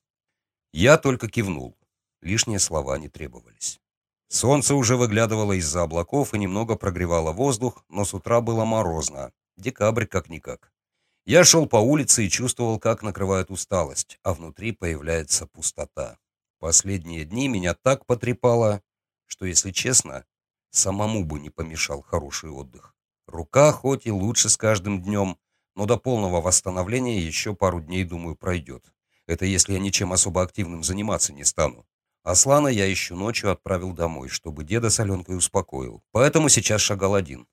Я только кивнул. Лишние слова не требовались. Солнце уже выглядывало из-за облаков и немного прогревало воздух, но с утра было морозно. Декабрь как-никак. Я шел по улице и чувствовал, как накрывает усталость, а внутри появляется пустота. Последние дни меня так потрепало, что, если честно, самому бы не помешал хороший отдых. Рука хоть и лучше с каждым днем, но до полного восстановления еще пару дней, думаю, пройдет. Это если я ничем особо активным заниматься не стану. Аслана я еще ночью отправил домой, чтобы деда с Аленкой успокоил. Поэтому сейчас шагал один.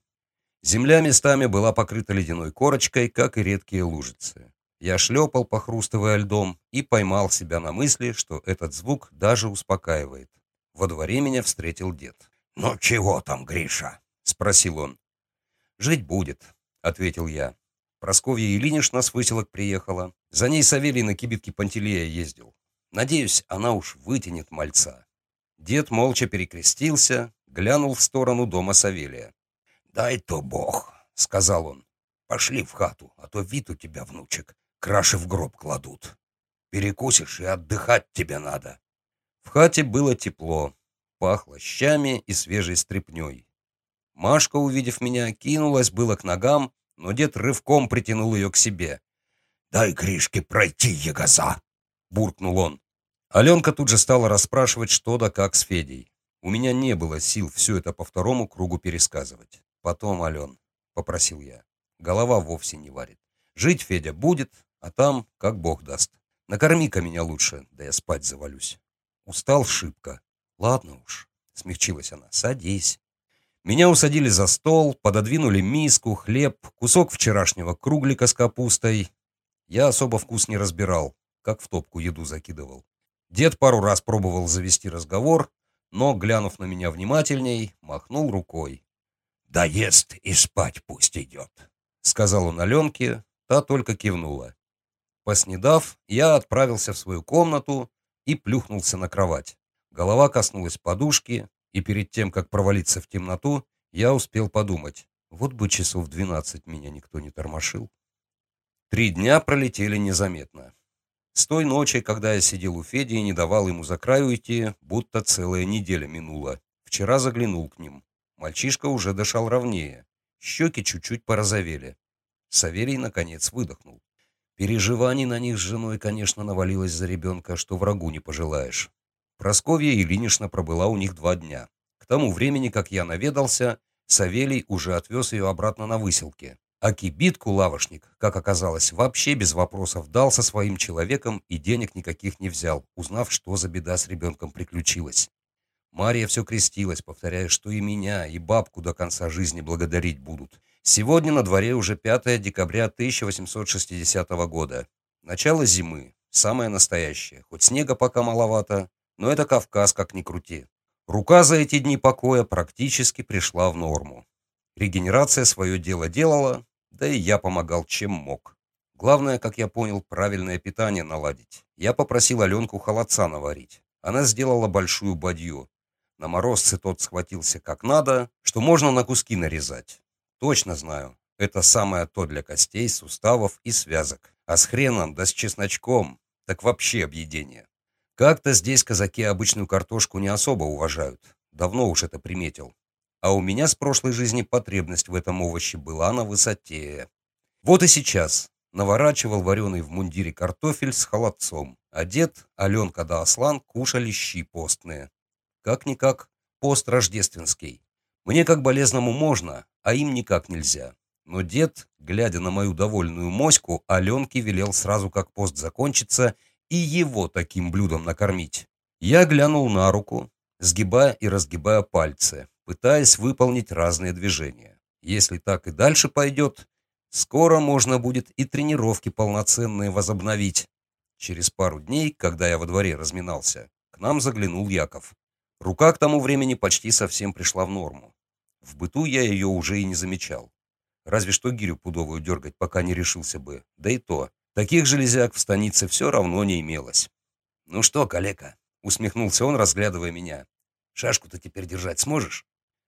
Земля местами была покрыта ледяной корочкой, как и редкие лужицы. Я шлепал, похрустывая льдом, и поймал себя на мысли, что этот звук даже успокаивает. Во дворе меня встретил дед. «Ну чего там, Гриша?» — спросил он. «Жить будет», — ответил я. Просковья Ильинична с выселок приехала. За ней Савелий на кибитке Пантелея ездил. Надеюсь, она уж вытянет мальца. Дед молча перекрестился, глянул в сторону дома Савелия. «Дай то бог», — сказал он. «Пошли в хату, а то вид у тебя, внучек, краши в гроб кладут. Перекусишь, и отдыхать тебе надо». В хате было тепло, пахло щами и свежей стряпней. Машка, увидев меня, кинулась было к ногам, но дед рывком притянул ее к себе. «Дай Гришке пройти, ягоза!» — буркнул он. Аленка тут же стала расспрашивать, что да как с Федей. У меня не было сил все это по второму кругу пересказывать. «Потом, Ален», — попросил я. Голова вовсе не варит. Жить Федя будет, а там, как бог даст. Накорми-ка меня лучше, да я спать завалюсь. Устал шибко. Ладно уж, смягчилась она, садись. Меня усадили за стол, пододвинули миску, хлеб, кусок вчерашнего круглика с капустой. Я особо вкус не разбирал, как в топку еду закидывал. Дед пару раз пробовал завести разговор, но, глянув на меня внимательней, махнул рукой. «Да ест и спать пусть идет», — сказал он Аленке, та только кивнула. Поснедав, я отправился в свою комнату и плюхнулся на кровать. Голова коснулась подушки, и перед тем, как провалиться в темноту, я успел подумать, вот бы часов двенадцать меня никто не тормошил. Три дня пролетели незаметно. С той ночи, когда я сидел у Феди и не давал ему за край уйти, будто целая неделя минула. Вчера заглянул к ним. Мальчишка уже дышал ровнее. Щеки чуть-чуть порозовели. Саверий, наконец, выдохнул. Переживаний на них с женой, конечно, навалилось за ребенка, что врагу не пожелаешь. Просковья Ильинична пробыла у них два дня. К тому времени, как я наведался, Савелий уже отвез ее обратно на выселке. А кибитку лавошник, как оказалось, вообще без вопросов дал со своим человеком и денег никаких не взял, узнав, что за беда с ребенком приключилась. Мария все крестилась, повторяя, что и меня, и бабку до конца жизни благодарить будут. Сегодня на дворе уже 5 декабря 1860 года. Начало зимы, самое настоящее. Хоть снега пока маловато, но это Кавказ, как ни крути. Рука за эти дни покоя практически пришла в норму. Регенерация свое дело делала, да и я помогал, чем мог. Главное, как я понял, правильное питание наладить. Я попросил Аленку холодца наварить. Она сделала большую бадью. На морозце тот схватился как надо, что можно на куски нарезать. Точно знаю, это самое то для костей, суставов и связок. А с хреном да с чесночком, так вообще объедение. Как-то здесь казаки обычную картошку не особо уважают. Давно уж это приметил. А у меня с прошлой жизни потребность в этом овоще была на высоте. Вот и сейчас наворачивал вареный в мундире картофель с холодцом, дед, Аленка да Аслан кушали щи постные. Как-никак пост рождественский. Мне как болезному можно, а им никак нельзя. Но дед, глядя на мою довольную моську, Аленке велел сразу, как пост закончится, и его таким блюдом накормить. Я глянул на руку, сгибая и разгибая пальцы, пытаясь выполнить разные движения. Если так и дальше пойдет, скоро можно будет и тренировки полноценные возобновить. Через пару дней, когда я во дворе разминался, к нам заглянул Яков. Рука к тому времени почти совсем пришла в норму. В быту я ее уже и не замечал. Разве что гирю пудовую дергать, пока не решился бы. Да и то, Таких железяк в станице все равно не имелось. «Ну что, калека?» — усмехнулся он, разглядывая меня. «Шашку-то теперь держать сможешь?»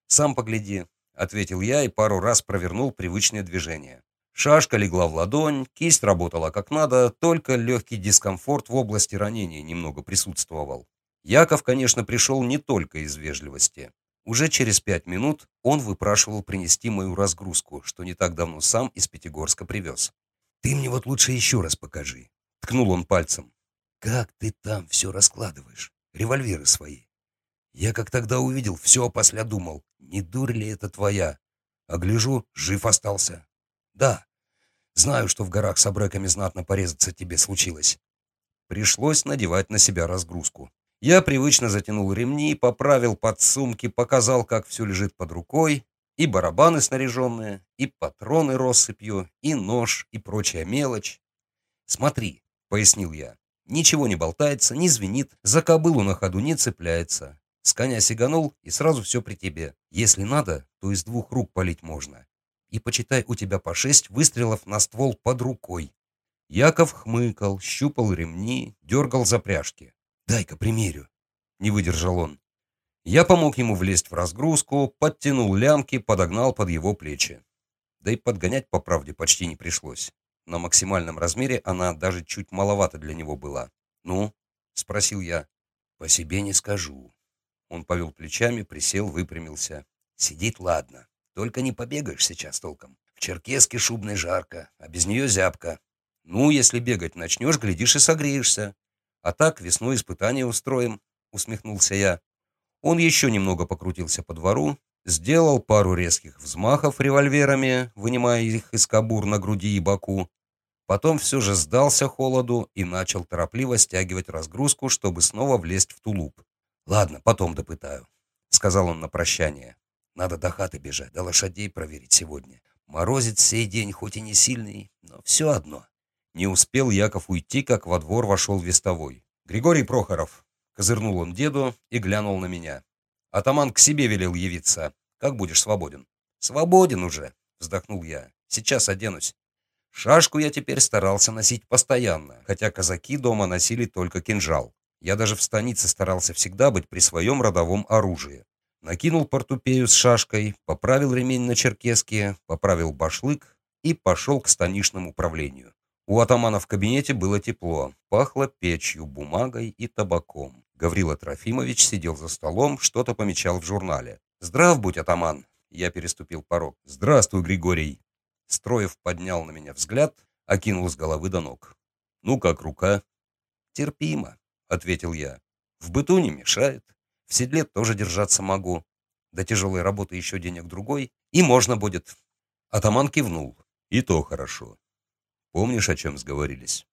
«Сам погляди», — ответил я и пару раз провернул привычное движение. Шашка легла в ладонь, кисть работала как надо, только легкий дискомфорт в области ранения немного присутствовал. Яков, конечно, пришел не только из вежливости. Уже через пять минут он выпрашивал принести мою разгрузку, что не так давно сам из Пятигорска привез. Ты мне вот лучше еще раз покажи. Ткнул он пальцем. Как ты там все раскладываешь? Револьверы свои. Я как тогда увидел, все опосля думал, не дурь ли это твоя? А гляжу, жив остался. Да, знаю, что в горах с обреками знатно порезаться тебе случилось. Пришлось надевать на себя разгрузку. Я привычно затянул ремни, поправил подсумки, показал, как все лежит под рукой, и барабаны снаряженные, и патроны россыпью, и нож, и прочая мелочь. «Смотри», — пояснил я, — «ничего не болтается, не звенит, за кобылу на ходу не цепляется. С коня сиганул, и сразу все при тебе. Если надо, то из двух рук палить можно. И почитай, у тебя по шесть выстрелов на ствол под рукой». Яков хмыкал, щупал ремни, дергал за пряжки. «Дай-ка примерю», — не выдержал он. Я помог ему влезть в разгрузку, подтянул лямки, подогнал под его плечи. Да и подгонять, по правде, почти не пришлось. На максимальном размере она даже чуть маловато для него была. «Ну?» — спросил я. «По себе не скажу». Он повел плечами, присел, выпрямился. «Сидеть ладно, только не побегаешь сейчас толком. В черкеске шубной жарко, а без нее зябко. Ну, если бегать начнешь, глядишь и согреешься. А так весной испытание устроим», — усмехнулся я. Он еще немного покрутился по двору, сделал пару резких взмахов револьверами, вынимая их из кобур на груди и боку. Потом все же сдался холоду и начал торопливо стягивать разгрузку, чтобы снова влезть в тулуп. «Ладно, потом допытаю», — сказал он на прощание. «Надо до хаты бежать, до лошадей проверить сегодня. Морозит сей день, хоть и не сильный, но все одно». Не успел Яков уйти, как во двор вошел вестовой. «Григорий Прохоров, Козырнул он деду и глянул на меня. Атаман к себе велел явиться. Как будешь свободен? Свободен уже, вздохнул я. Сейчас оденусь. Шашку я теперь старался носить постоянно, хотя казаки дома носили только кинжал. Я даже в станице старался всегда быть при своем родовом оружии. Накинул портупею с шашкой, поправил ремень на черкеске, поправил башлык и пошел к станичному управлению. У атамана в кабинете было тепло, пахло печью, бумагой и табаком. Гаврила Трофимович сидел за столом, что-то помечал в журнале. «Здрав будь, атаман!» Я переступил порог. «Здравствуй, Григорий!» Строев поднял на меня взгляд, окинул с головы до ног. «Ну, как рука?» «Терпимо», — ответил я. «В быту не мешает. В седле тоже держаться могу. До тяжелой работы еще денег другой, и можно будет». Атаман кивнул. «И то хорошо. Помнишь, о чем сговорились?»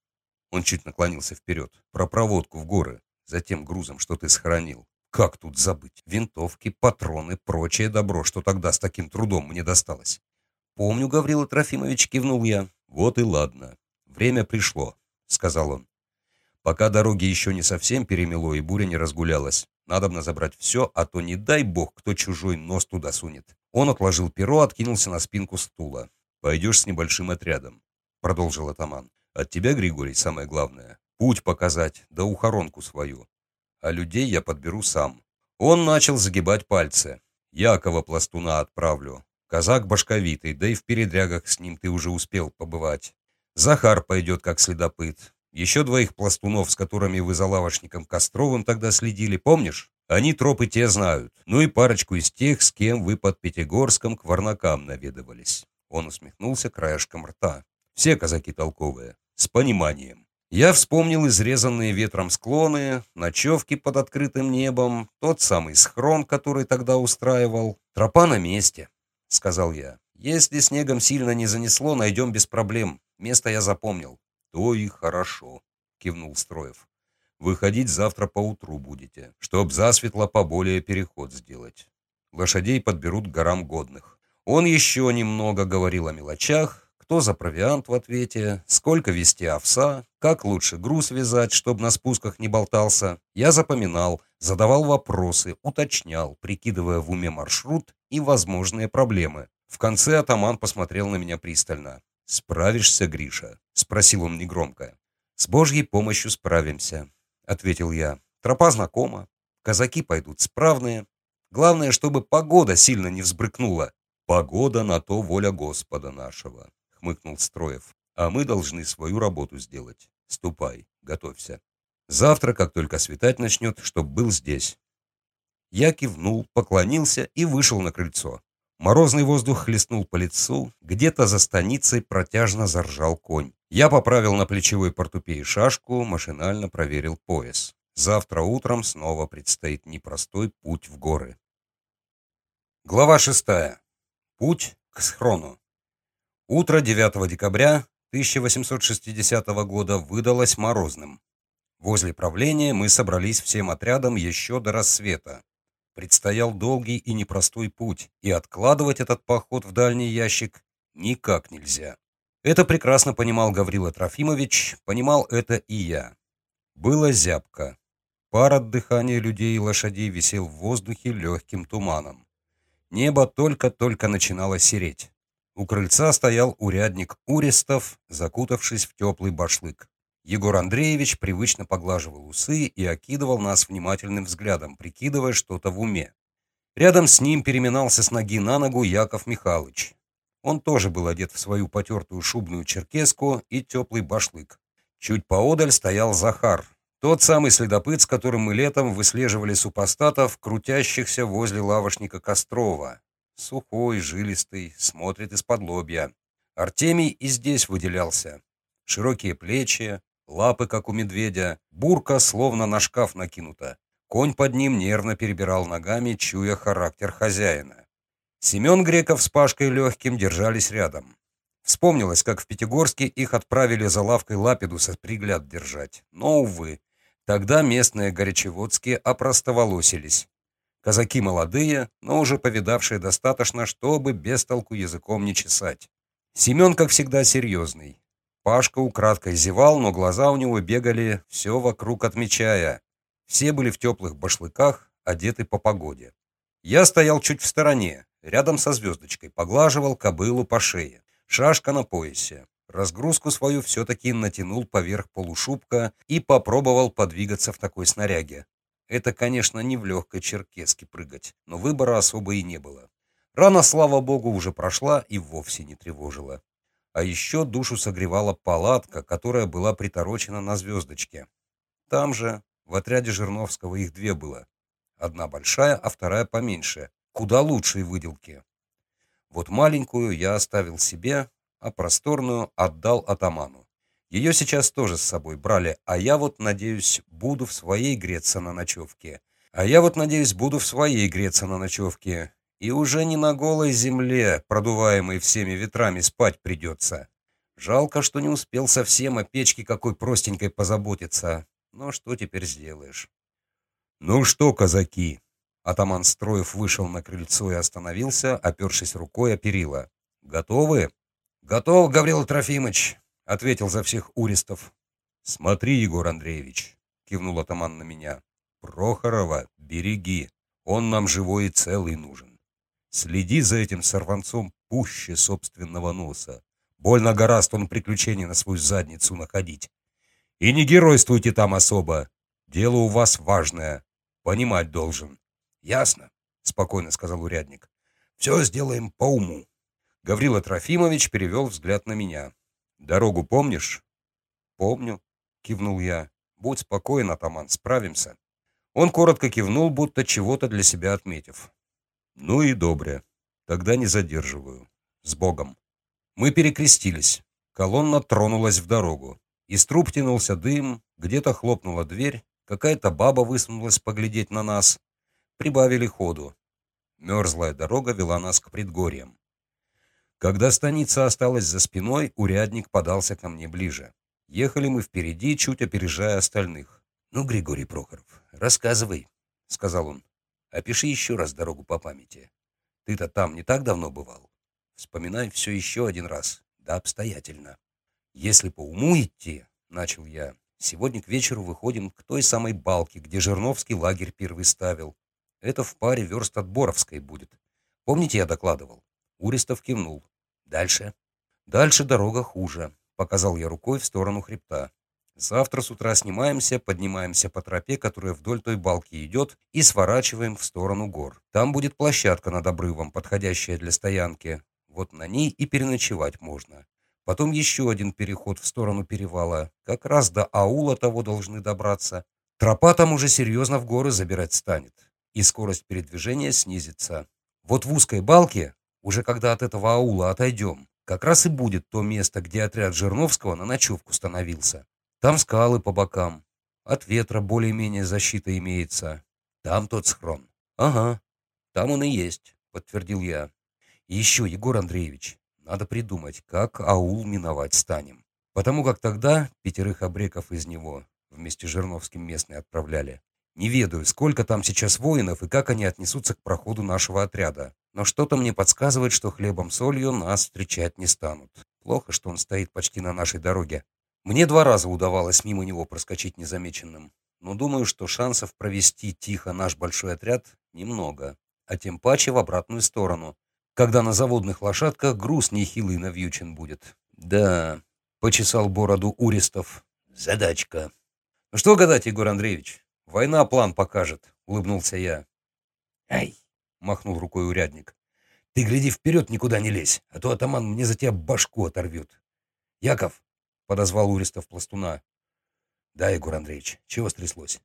Он чуть наклонился вперед. «Про проводку в горы за тем грузом, что ты сохранил. Как тут забыть? Винтовки, патроны, прочее добро, что тогда с таким трудом мне досталось. Помню, Гаврила Трофимович, кивнул я. Вот и ладно. Время пришло, сказал он. Пока дороги еще не совсем перемело и буря не разгулялась, надобно забрать все, а то не дай бог, кто чужой нос туда сунет. Он отложил перо, откинулся на спинку стула. «Пойдешь с небольшим отрядом», — продолжил атаман. «От тебя, Григорий, самое главное путь показать, да ухоронку свою. А людей я подберу сам. Он начал загибать пальцы. Якова пластуна отправлю. Казак башковитый, да и в передрягах с ним ты уже успел побывать. Захар пойдет как следопыт. Еще двоих пластунов, с которыми вы за лавочником Костровым тогда следили, помнишь? Они тропы те знают. Ну и парочку из тех, с кем вы под Пятигорском к Варнакам наведывались. Он усмехнулся краешком рта. Все казаки толковые, с пониманием. Я вспомнил изрезанные ветром склоны, ночевки под открытым небом, тот самый схрон, который тогда устраивал. «Тропа на месте», — сказал я. «Если снегом сильно не занесло, найдем без проблем. Место я запомнил». «То и хорошо», — кивнул Строев. «Выходить завтра поутру будете, чтоб засветло поболее переход сделать. Лошадей подберут горам годных». Он еще немного говорил о мелочах, кто за провиант в ответе, сколько вести овса, как лучше груз вязать, чтобы на спусках не болтался. Я запоминал, задавал вопросы, уточнял, прикидывая в уме маршрут и возможные проблемы. В конце атаман посмотрел на меня пристально. «Справишься, Гриша?» — спросил он негромко. «С Божьей помощью справимся», — ответил я. «Тропа знакома, казаки пойдут справные. Главное, чтобы погода сильно не взбрыкнула. Погода на то воля Господа нашего хмыкнул Строев. «А мы должны свою работу сделать. Ступай, готовься. Завтра, как только светать начнет, чтоб был здесь». Я кивнул, поклонился и вышел на крыльцо. Морозный воздух хлестнул по лицу, где-то за станицей протяжно заржал конь. Я поправил на плечевой портупее шашку, машинально проверил пояс. Завтра утром снова предстоит непростой путь в горы. Глава шестая. Путь к схрону. Утро 9 декабря 1860 года выдалось морозным. Возле правления мы собрались всем отрядом еще до рассвета. Предстоял долгий и непростой путь, и откладывать этот поход в дальний ящик никак нельзя. Это прекрасно понимал Гаврила Трофимович, понимал это и я. Было зябко. Пар от дыхания людей и лошадей висел в воздухе легким туманом. Небо только-только начинало сереть. У крыльца стоял урядник Урестов, закутавшись в теплый башлык. Егор Андреевич привычно поглаживал усы и окидывал нас внимательным взглядом, прикидывая что-то в уме. Рядом с ним переминался с ноги на ногу Яков Михайлович. Он тоже был одет в свою потертую шубную черкеску и теплый башлык. Чуть поодаль стоял Захар, тот самый следопыт, с которым мы летом выслеживали супостатов, крутящихся возле лавошника Кострова. Сухой, жилистый, смотрит из-под лобья. Артемий и здесь выделялся. Широкие плечи, лапы, как у медведя, бурка словно на шкаф накинута. Конь под ним нервно перебирал ногами, чуя характер хозяина. Семен Греков с Пашкой Легким держались рядом. Вспомнилось, как в Пятигорске их отправили за лавкой Лапидуса пригляд держать. Но, увы, тогда местные горячеводские опростоволосились. Казаки молодые, но уже повидавшие достаточно, чтобы без толку языком не чесать. Семен, как всегда, серьезный. Пашка украдкой зевал, но глаза у него бегали, все вокруг отмечая. Все были в теплых башлыках, одеты по погоде. Я стоял чуть в стороне, рядом со звездочкой, поглаживал кобылу по шее. Шашка на поясе. Разгрузку свою все-таки натянул поверх полушубка и попробовал подвигаться в такой снаряге. Это, конечно, не в легкой черкеске прыгать, но выбора особо и не было. Рана, слава богу, уже прошла и вовсе не тревожила. А еще душу согревала палатка, которая была приторочена на звездочке. Там же, в отряде Жирновского, их две было. Одна большая, а вторая поменьше. Куда лучшие выделки. Вот маленькую я оставил себе, а просторную отдал атаману. Ее сейчас тоже с собой брали, а я вот, надеюсь, буду в своей греться на ночевке. А я вот, надеюсь, буду в своей греться на ночевке. И уже не на голой земле, продуваемой всеми ветрами, спать придется. Жалко, что не успел совсем о печке какой простенькой позаботиться. Но что теперь сделаешь? Ну что, казаки? Атаман Строев вышел на крыльцо и остановился, опершись рукой о перила. Готовы? Готов, Гаврил Трофимович, ответил за всех Уристов. Смотри, Егор Андреевич, кивнул атаман на меня. Прохорова береги, он нам живой и целый нужен. Следи за этим сорванцом пуще собственного носа. Больно гораст он приключений на свою задницу находить. И не геройствуйте там особо. Дело у вас важное. Понимать должен. Ясно, спокойно сказал урядник. Все сделаем по уму. Гаврила Трофимович перевел взгляд на меня. Дорогу помнишь? Помню, кивнул я. Будь спокоен, атаман, справимся. Он коротко кивнул, будто чего-то для себя отметив. Ну и добре. Тогда не задерживаю. С Богом. Мы перекрестились. Колонна тронулась в дорогу. Из труб тянулся дым, где-то хлопнула дверь, какая-то баба высунулась поглядеть на нас. Прибавили ходу. Мерзлая дорога вела нас к предгорьям. Когда станица осталась за спиной, урядник подался ко мне ближе. Ехали мы впереди, чуть опережая остальных. «Ну, Григорий Прохоров, рассказывай», — сказал он. Опиши еще раз дорогу по памяти. Ты-то там не так давно бывал. Вспоминай все еще один раз, да обстоятельно. Если по уму идти, начал я, сегодня к вечеру выходим к той самой балке, где Жирновский лагерь первый ставил. Это в паре верст от Боровской будет. Помните, я докладывал? Уристов кивнул. Дальше. Дальше дорога хуже, показал я рукой в сторону хребта. Завтра с утра снимаемся, поднимаемся по тропе, которая вдоль той балки идет, и сворачиваем в сторону гор. Там будет площадка над обрывом, подходящая для стоянки. Вот на ней и переночевать можно. Потом еще один переход в сторону перевала. Как раз до аула того должны добраться. Тропа там уже серьезно в горы забирать станет. И скорость передвижения снизится. Вот в узкой балке, уже когда от этого аула отойдем, как раз и будет то место, где отряд Жирновского на ночевку становился. Там скалы по бокам. От ветра более-менее защита имеется. Там тот схрон. Ага, там он и есть, подтвердил я. И еще, Егор Андреевич, надо придумать, как аул миновать станем. Потому как тогда пятерых обреков из него вместе с Жирновским местные отправляли. Не ведаю, сколько там сейчас воинов и как они отнесутся к проходу нашего отряда. Но что-то мне подсказывает, что хлебом-солью нас встречать не станут. Плохо, что он стоит почти на нашей дороге. Мне два раза удавалось мимо него проскочить незамеченным. Но думаю, что шансов провести тихо наш большой отряд немного. А тем паче в обратную сторону. Когда на заводных лошадках груз нехилый навьючен будет. Да, почесал бороду Уристов. Задачка. Ну что гадать, Егор Андреевич? Война план покажет, улыбнулся я. Ай, махнул рукой урядник. Ты гляди вперед, никуда не лезь, а то атаман мне за тебя башку оторвет. Яков, подозвал Уристов пластуна. Да, Егор Андреевич, чего стряслось?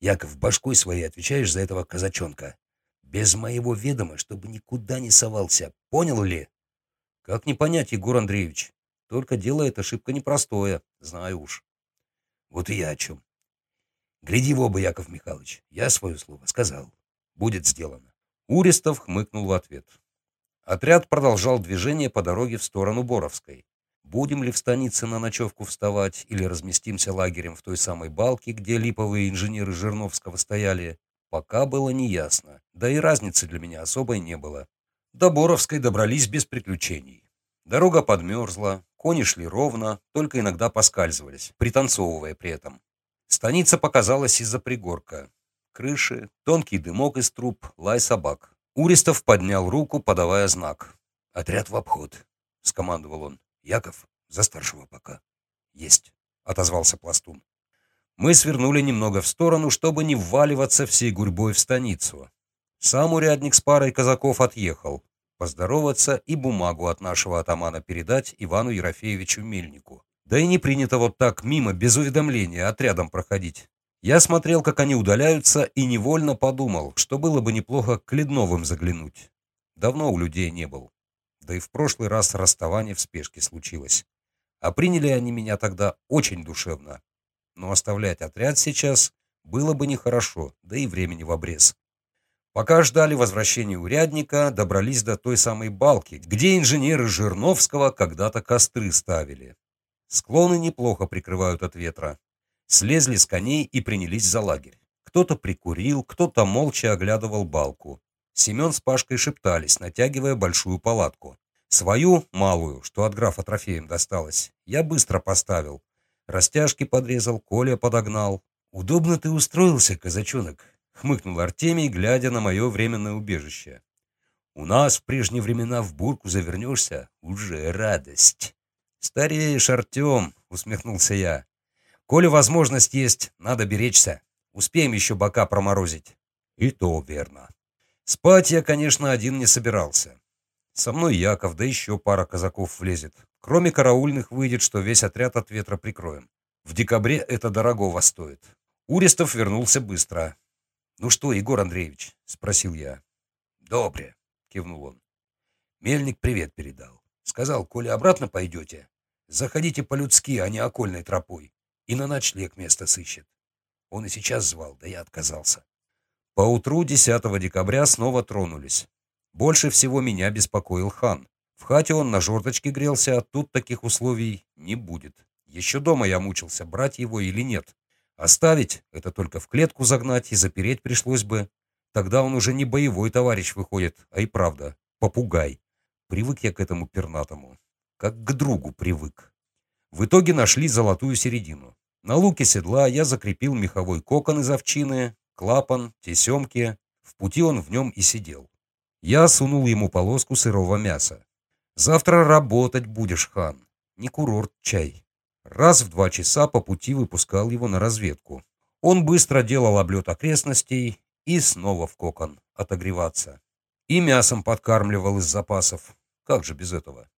Яков, башкой своей отвечаешь за этого казачонка. Без моего ведома, чтобы никуда не совался. Понял ли? Как не понять, Егор Андреевич? Только делает ошибка непростое, знаю уж. Вот и я о чем. Гляди в оба, Яков Михайлович. Я свое слово сказал. Будет сделано. Уристов хмыкнул в ответ. Отряд продолжал движение по дороге в сторону Боровской. Будем ли в станице на ночевку вставать или разместимся лагерем в той самой балке, где липовые инженеры Жирновского стояли, пока было неясно, да и разницы для меня особой не было. До Боровской добрались без приключений. Дорога подмерзла, кони шли ровно, только иногда поскальзывались, пританцовывая при этом. Станица показалась из-за пригорка. Крыши, тонкий дымок из труб, лай собак. Уристов поднял руку, подавая знак. «Отряд в обход», — скомандовал он. «Яков, за старшего пока». «Есть», — отозвался пластун. Мы свернули немного в сторону, чтобы не вваливаться всей гурьбой в станицу. Сам урядник с парой казаков отъехал. Поздороваться и бумагу от нашего атамана передать Ивану Ерофеевичу Мельнику. Да и не принято вот так мимо, без уведомления, отрядом проходить. Я смотрел, как они удаляются, и невольно подумал, что было бы неплохо к Ледновым заглянуть. Давно у людей не был. Да и в прошлый раз расставание в спешке случилось. А приняли они меня тогда очень душевно. Но оставлять отряд сейчас было бы нехорошо, да и времени в обрез. Пока ждали возвращения урядника, добрались до той самой балки, где инженеры Жирновского когда-то костры ставили. Склоны неплохо прикрывают от ветра. Слезли с коней и принялись за лагерь. Кто-то прикурил, кто-то молча оглядывал балку. Семен с Пашкой шептались, натягивая большую палатку. Свою, малую, что от графа трофеем досталось, я быстро поставил. Растяжки подрезал, Коля подогнал. «Удобно ты устроился, казачонок», — хмыкнул Артемий, глядя на мое временное убежище. «У нас в прежние времена в бурку завернешься, уже радость». «Стареешь, Артем», — усмехнулся я. «Коли возможность есть, надо беречься. Успеем еще бока проморозить». «И то верно». Спать я, конечно, один не собирался. Со мной Яков, да еще пара казаков влезет. Кроме караульных выйдет, что весь отряд от ветра прикроем. В декабре это дорогого стоит. Уристов вернулся быстро. «Ну что, Егор Андреевич?» — спросил я. «Добре», — кивнул он. Мельник привет передал. Сказал, коли обратно пойдете, заходите по-людски, а не окольной тропой, и на ночлег место сыщет. Он и сейчас звал, да я отказался. Поутру 10 декабря снова тронулись. Больше всего меня беспокоил хан. В хате он на жорточке грелся, а тут таких условий не будет. Еще дома я мучился, брать его или нет. Оставить — это только в клетку загнать и запереть пришлось бы. Тогда он уже не боевой товарищ выходит, а и правда, попугай. Привык я к этому пернатому. Как к другу привык. В итоге нашли золотую середину. На луке седла я закрепил меховой кокон из овчины, клапан, тесемки. В пути он в нем и сидел. Я сунул ему полоску сырого мяса. «Завтра работать будешь, хан. Не курорт чай». Раз в два часа по пути выпускал его на разведку. Он быстро делал облет окрестностей и снова в кокон отогреваться. И мясом подкармливал из запасов. Как же без этого?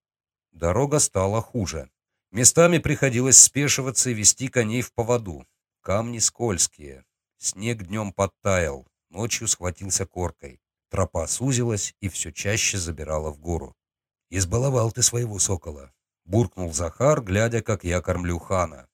Дорога стала хуже. Местами приходилось спешиваться и вести коней в поводу. Камни скользкие, Снег днем подтаял, ночью схватился коркой. Тропа сузилась и все чаще забирала в гору. «Избаловал ты своего сокола», — буркнул Захар, глядя, как я кормлю хана.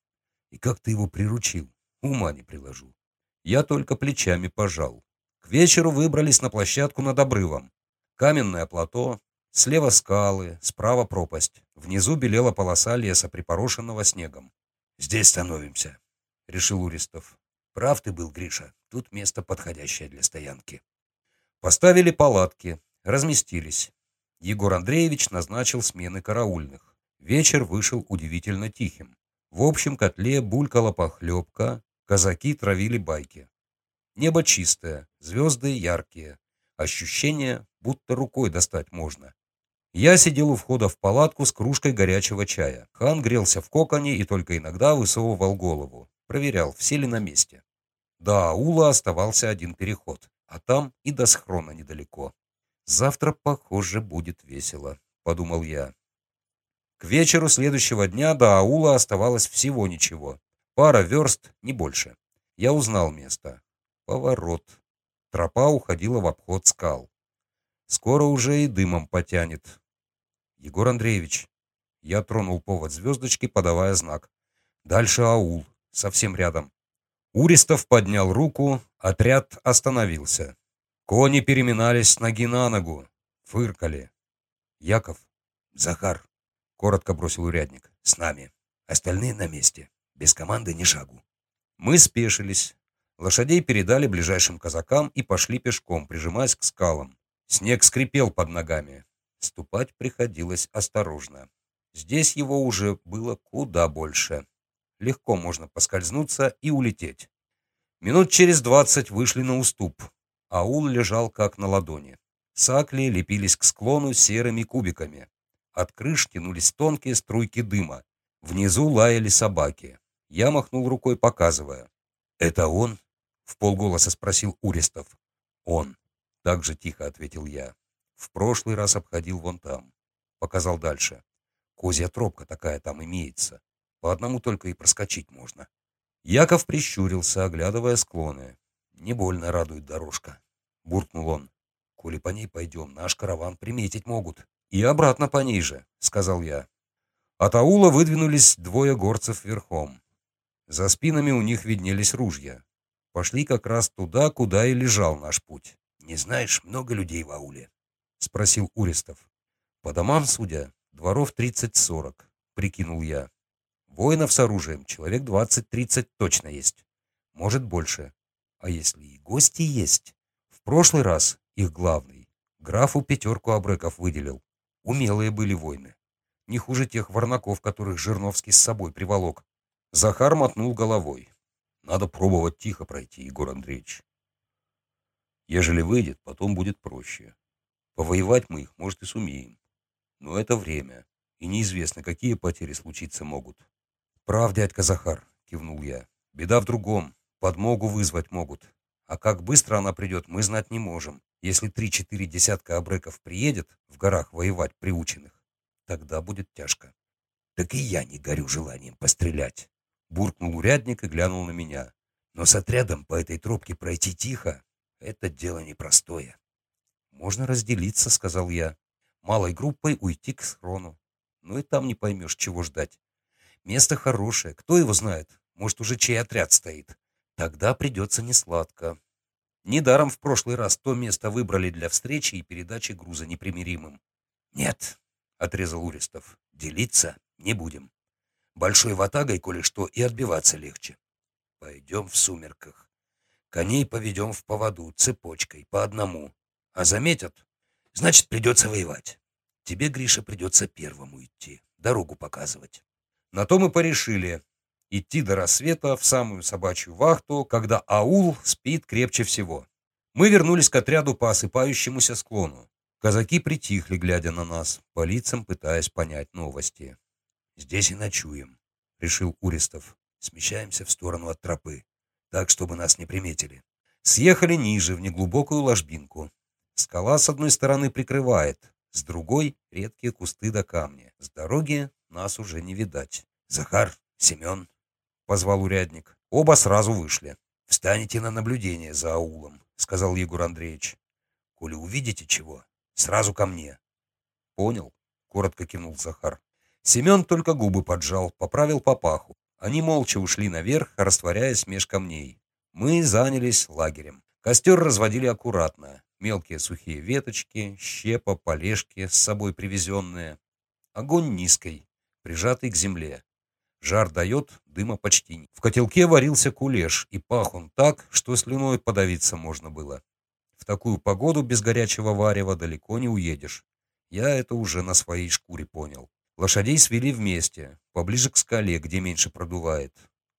«И как ты его приручил? Ума не приложу». Я только плечами пожал. К вечеру выбрались на площадку над обрывом. Каменное плато, слева скалы, справа пропасть. Внизу белела полоса леса, припорошенного снегом. «Здесь становимся», — решил Уристов. Прав ты был, Гриша. Тут место подходящее для стоянки. Поставили палатки, разместились. Егор Андреевич назначил смены караульных. Вечер вышел удивительно тихим. В общем котле булькала похлебка, казаки травили байки. Небо чистое, звезды яркие. Ощущение, будто рукой достать можно. Я сидел у входа в палатку с кружкой горячего чая. Хан грелся в коконе и только иногда высовывал голову. Проверял, все ли на месте. До аула оставался один переход, а там и до схрона недалеко. Завтра, похоже, будет весело, подумал я. К вечеру следующего дня до аула оставалось всего ничего. Пара верст, не больше. Я узнал место. Поворот. Тропа уходила в обход скал. Скоро уже и дымом потянет. Егор Андреевич. Я тронул повод звездочки, подавая знак. Дальше аул, совсем рядом. Уристов поднял руку, отряд остановился. Кони переминались с ноги на ногу, фыркали. Яков, Захар, коротко бросил урядник, с нами. Остальные на месте. Без команды ни шагу. Мы спешились. Лошадей передали ближайшим казакам и пошли пешком, прижимаясь к скалам. Снег скрипел под ногами. Ступать приходилось осторожно. Здесь его уже было куда больше. Легко можно поскользнуться и улететь. Минут через двадцать вышли на уступ. Аул лежал как на ладони. Сакли лепились к склону серыми кубиками. От крыш тянулись тонкие струйки дыма. Внизу лаяли собаки. Я махнул рукой, показывая. «Это он?» — в полголоса спросил Уристов. «Он», — так же тихо ответил я. «В прошлый раз обходил вон там». Показал дальше. «Козья тропка такая там имеется. По одному только и проскочить можно». Яков прищурился, оглядывая склоны. «Не больно радует дорожка», — буркнул он. «Коли по ней пойдем, наш караван приметить могут». «И обратно по ней же», — сказал я. От аула выдвинулись двое горцев верхом. За спинами у них виднелись ружья. Пошли как раз туда, куда и лежал наш путь. «Не знаешь, много людей в ауле?» — спросил Уристов. «По домам, судя, дворов тридцать-сорок», — прикинул я. «Воинов с оружием человек двадцать-тридцать точно есть. Может, больше. А если и гости есть? В прошлый раз их главный графу пятерку обреков выделил. Умелые были воины. Не хуже тех варнаков, которых Жирновский с собой приволок. Захар мотнул головой. Надо пробовать тихо пройти, Егор Андреевич. Ежели выйдет, потом будет проще. Повоевать мы их, может, и сумеем. Но это время, и неизвестно, какие потери случиться могут. Прав, дядька Захар, кивнул я. Беда в другом. Подмогу вызвать могут. А как быстро она придет, мы знать не можем. Если три-четыре десятка обреков приедет в горах воевать приученных, тогда будет тяжко. Так и я не горю желанием пострелять. Буркнул урядник и глянул на меня. Но с отрядом по этой тропке пройти тихо — это дело непростое. «Можно разделиться», — сказал я. «Малой группой уйти к схрону. Ну и там не поймешь, чего ждать. Место хорошее, кто его знает? Может, уже чей отряд стоит. Тогда придется несладко. Недаром в прошлый раз то место выбрали для встречи и передачи груза непримиримым. «Нет», — отрезал Уристов, — «делиться не будем. Большой ватагой, коли что, и отбиваться легче. Пойдем в сумерках. Коней поведем в поводу, цепочкой, по одному. А заметят, значит, придется воевать. Тебе, Гриша, придется первому идти, дорогу показывать». На то мы порешили идти до рассвета в самую собачью вахту, когда аул спит крепче всего. Мы вернулись к отряду по осыпающемуся склону. Казаки притихли, глядя на нас, по лицам пытаясь понять новости. «Здесь и ночуем», — решил Уристов. «Смещаемся в сторону от тропы, так, чтобы нас не приметили». Съехали ниже, в неглубокую ложбинку. Скала с одной стороны прикрывает, с другой — редкие кусты до камня. С дороги нас уже не видать. «Захар, Семен, — позвал урядник. Оба сразу вышли. «Встанете на наблюдение за аулом», — сказал Егор Андреевич. «Коли увидите чего, сразу ко мне». «Понял», — коротко кивнул Захар. Семен только губы поджал, поправил папаху. Они молча ушли наверх, растворяясь меж камней. Мы занялись лагерем. Костер разводили аккуратно. Мелкие сухие веточки, щепа, полежки, с собой привезенные. Огонь низкой, прижатый к земле. Жар дает, дыма почти нет. В котелке варился кулеш, и пах он так, что слюной подавиться можно было. В такую погоду без горячего варева далеко не уедешь. Я это уже на своей шкуре понял. Лошадей свели вместе, поближе к скале, где меньше продувает.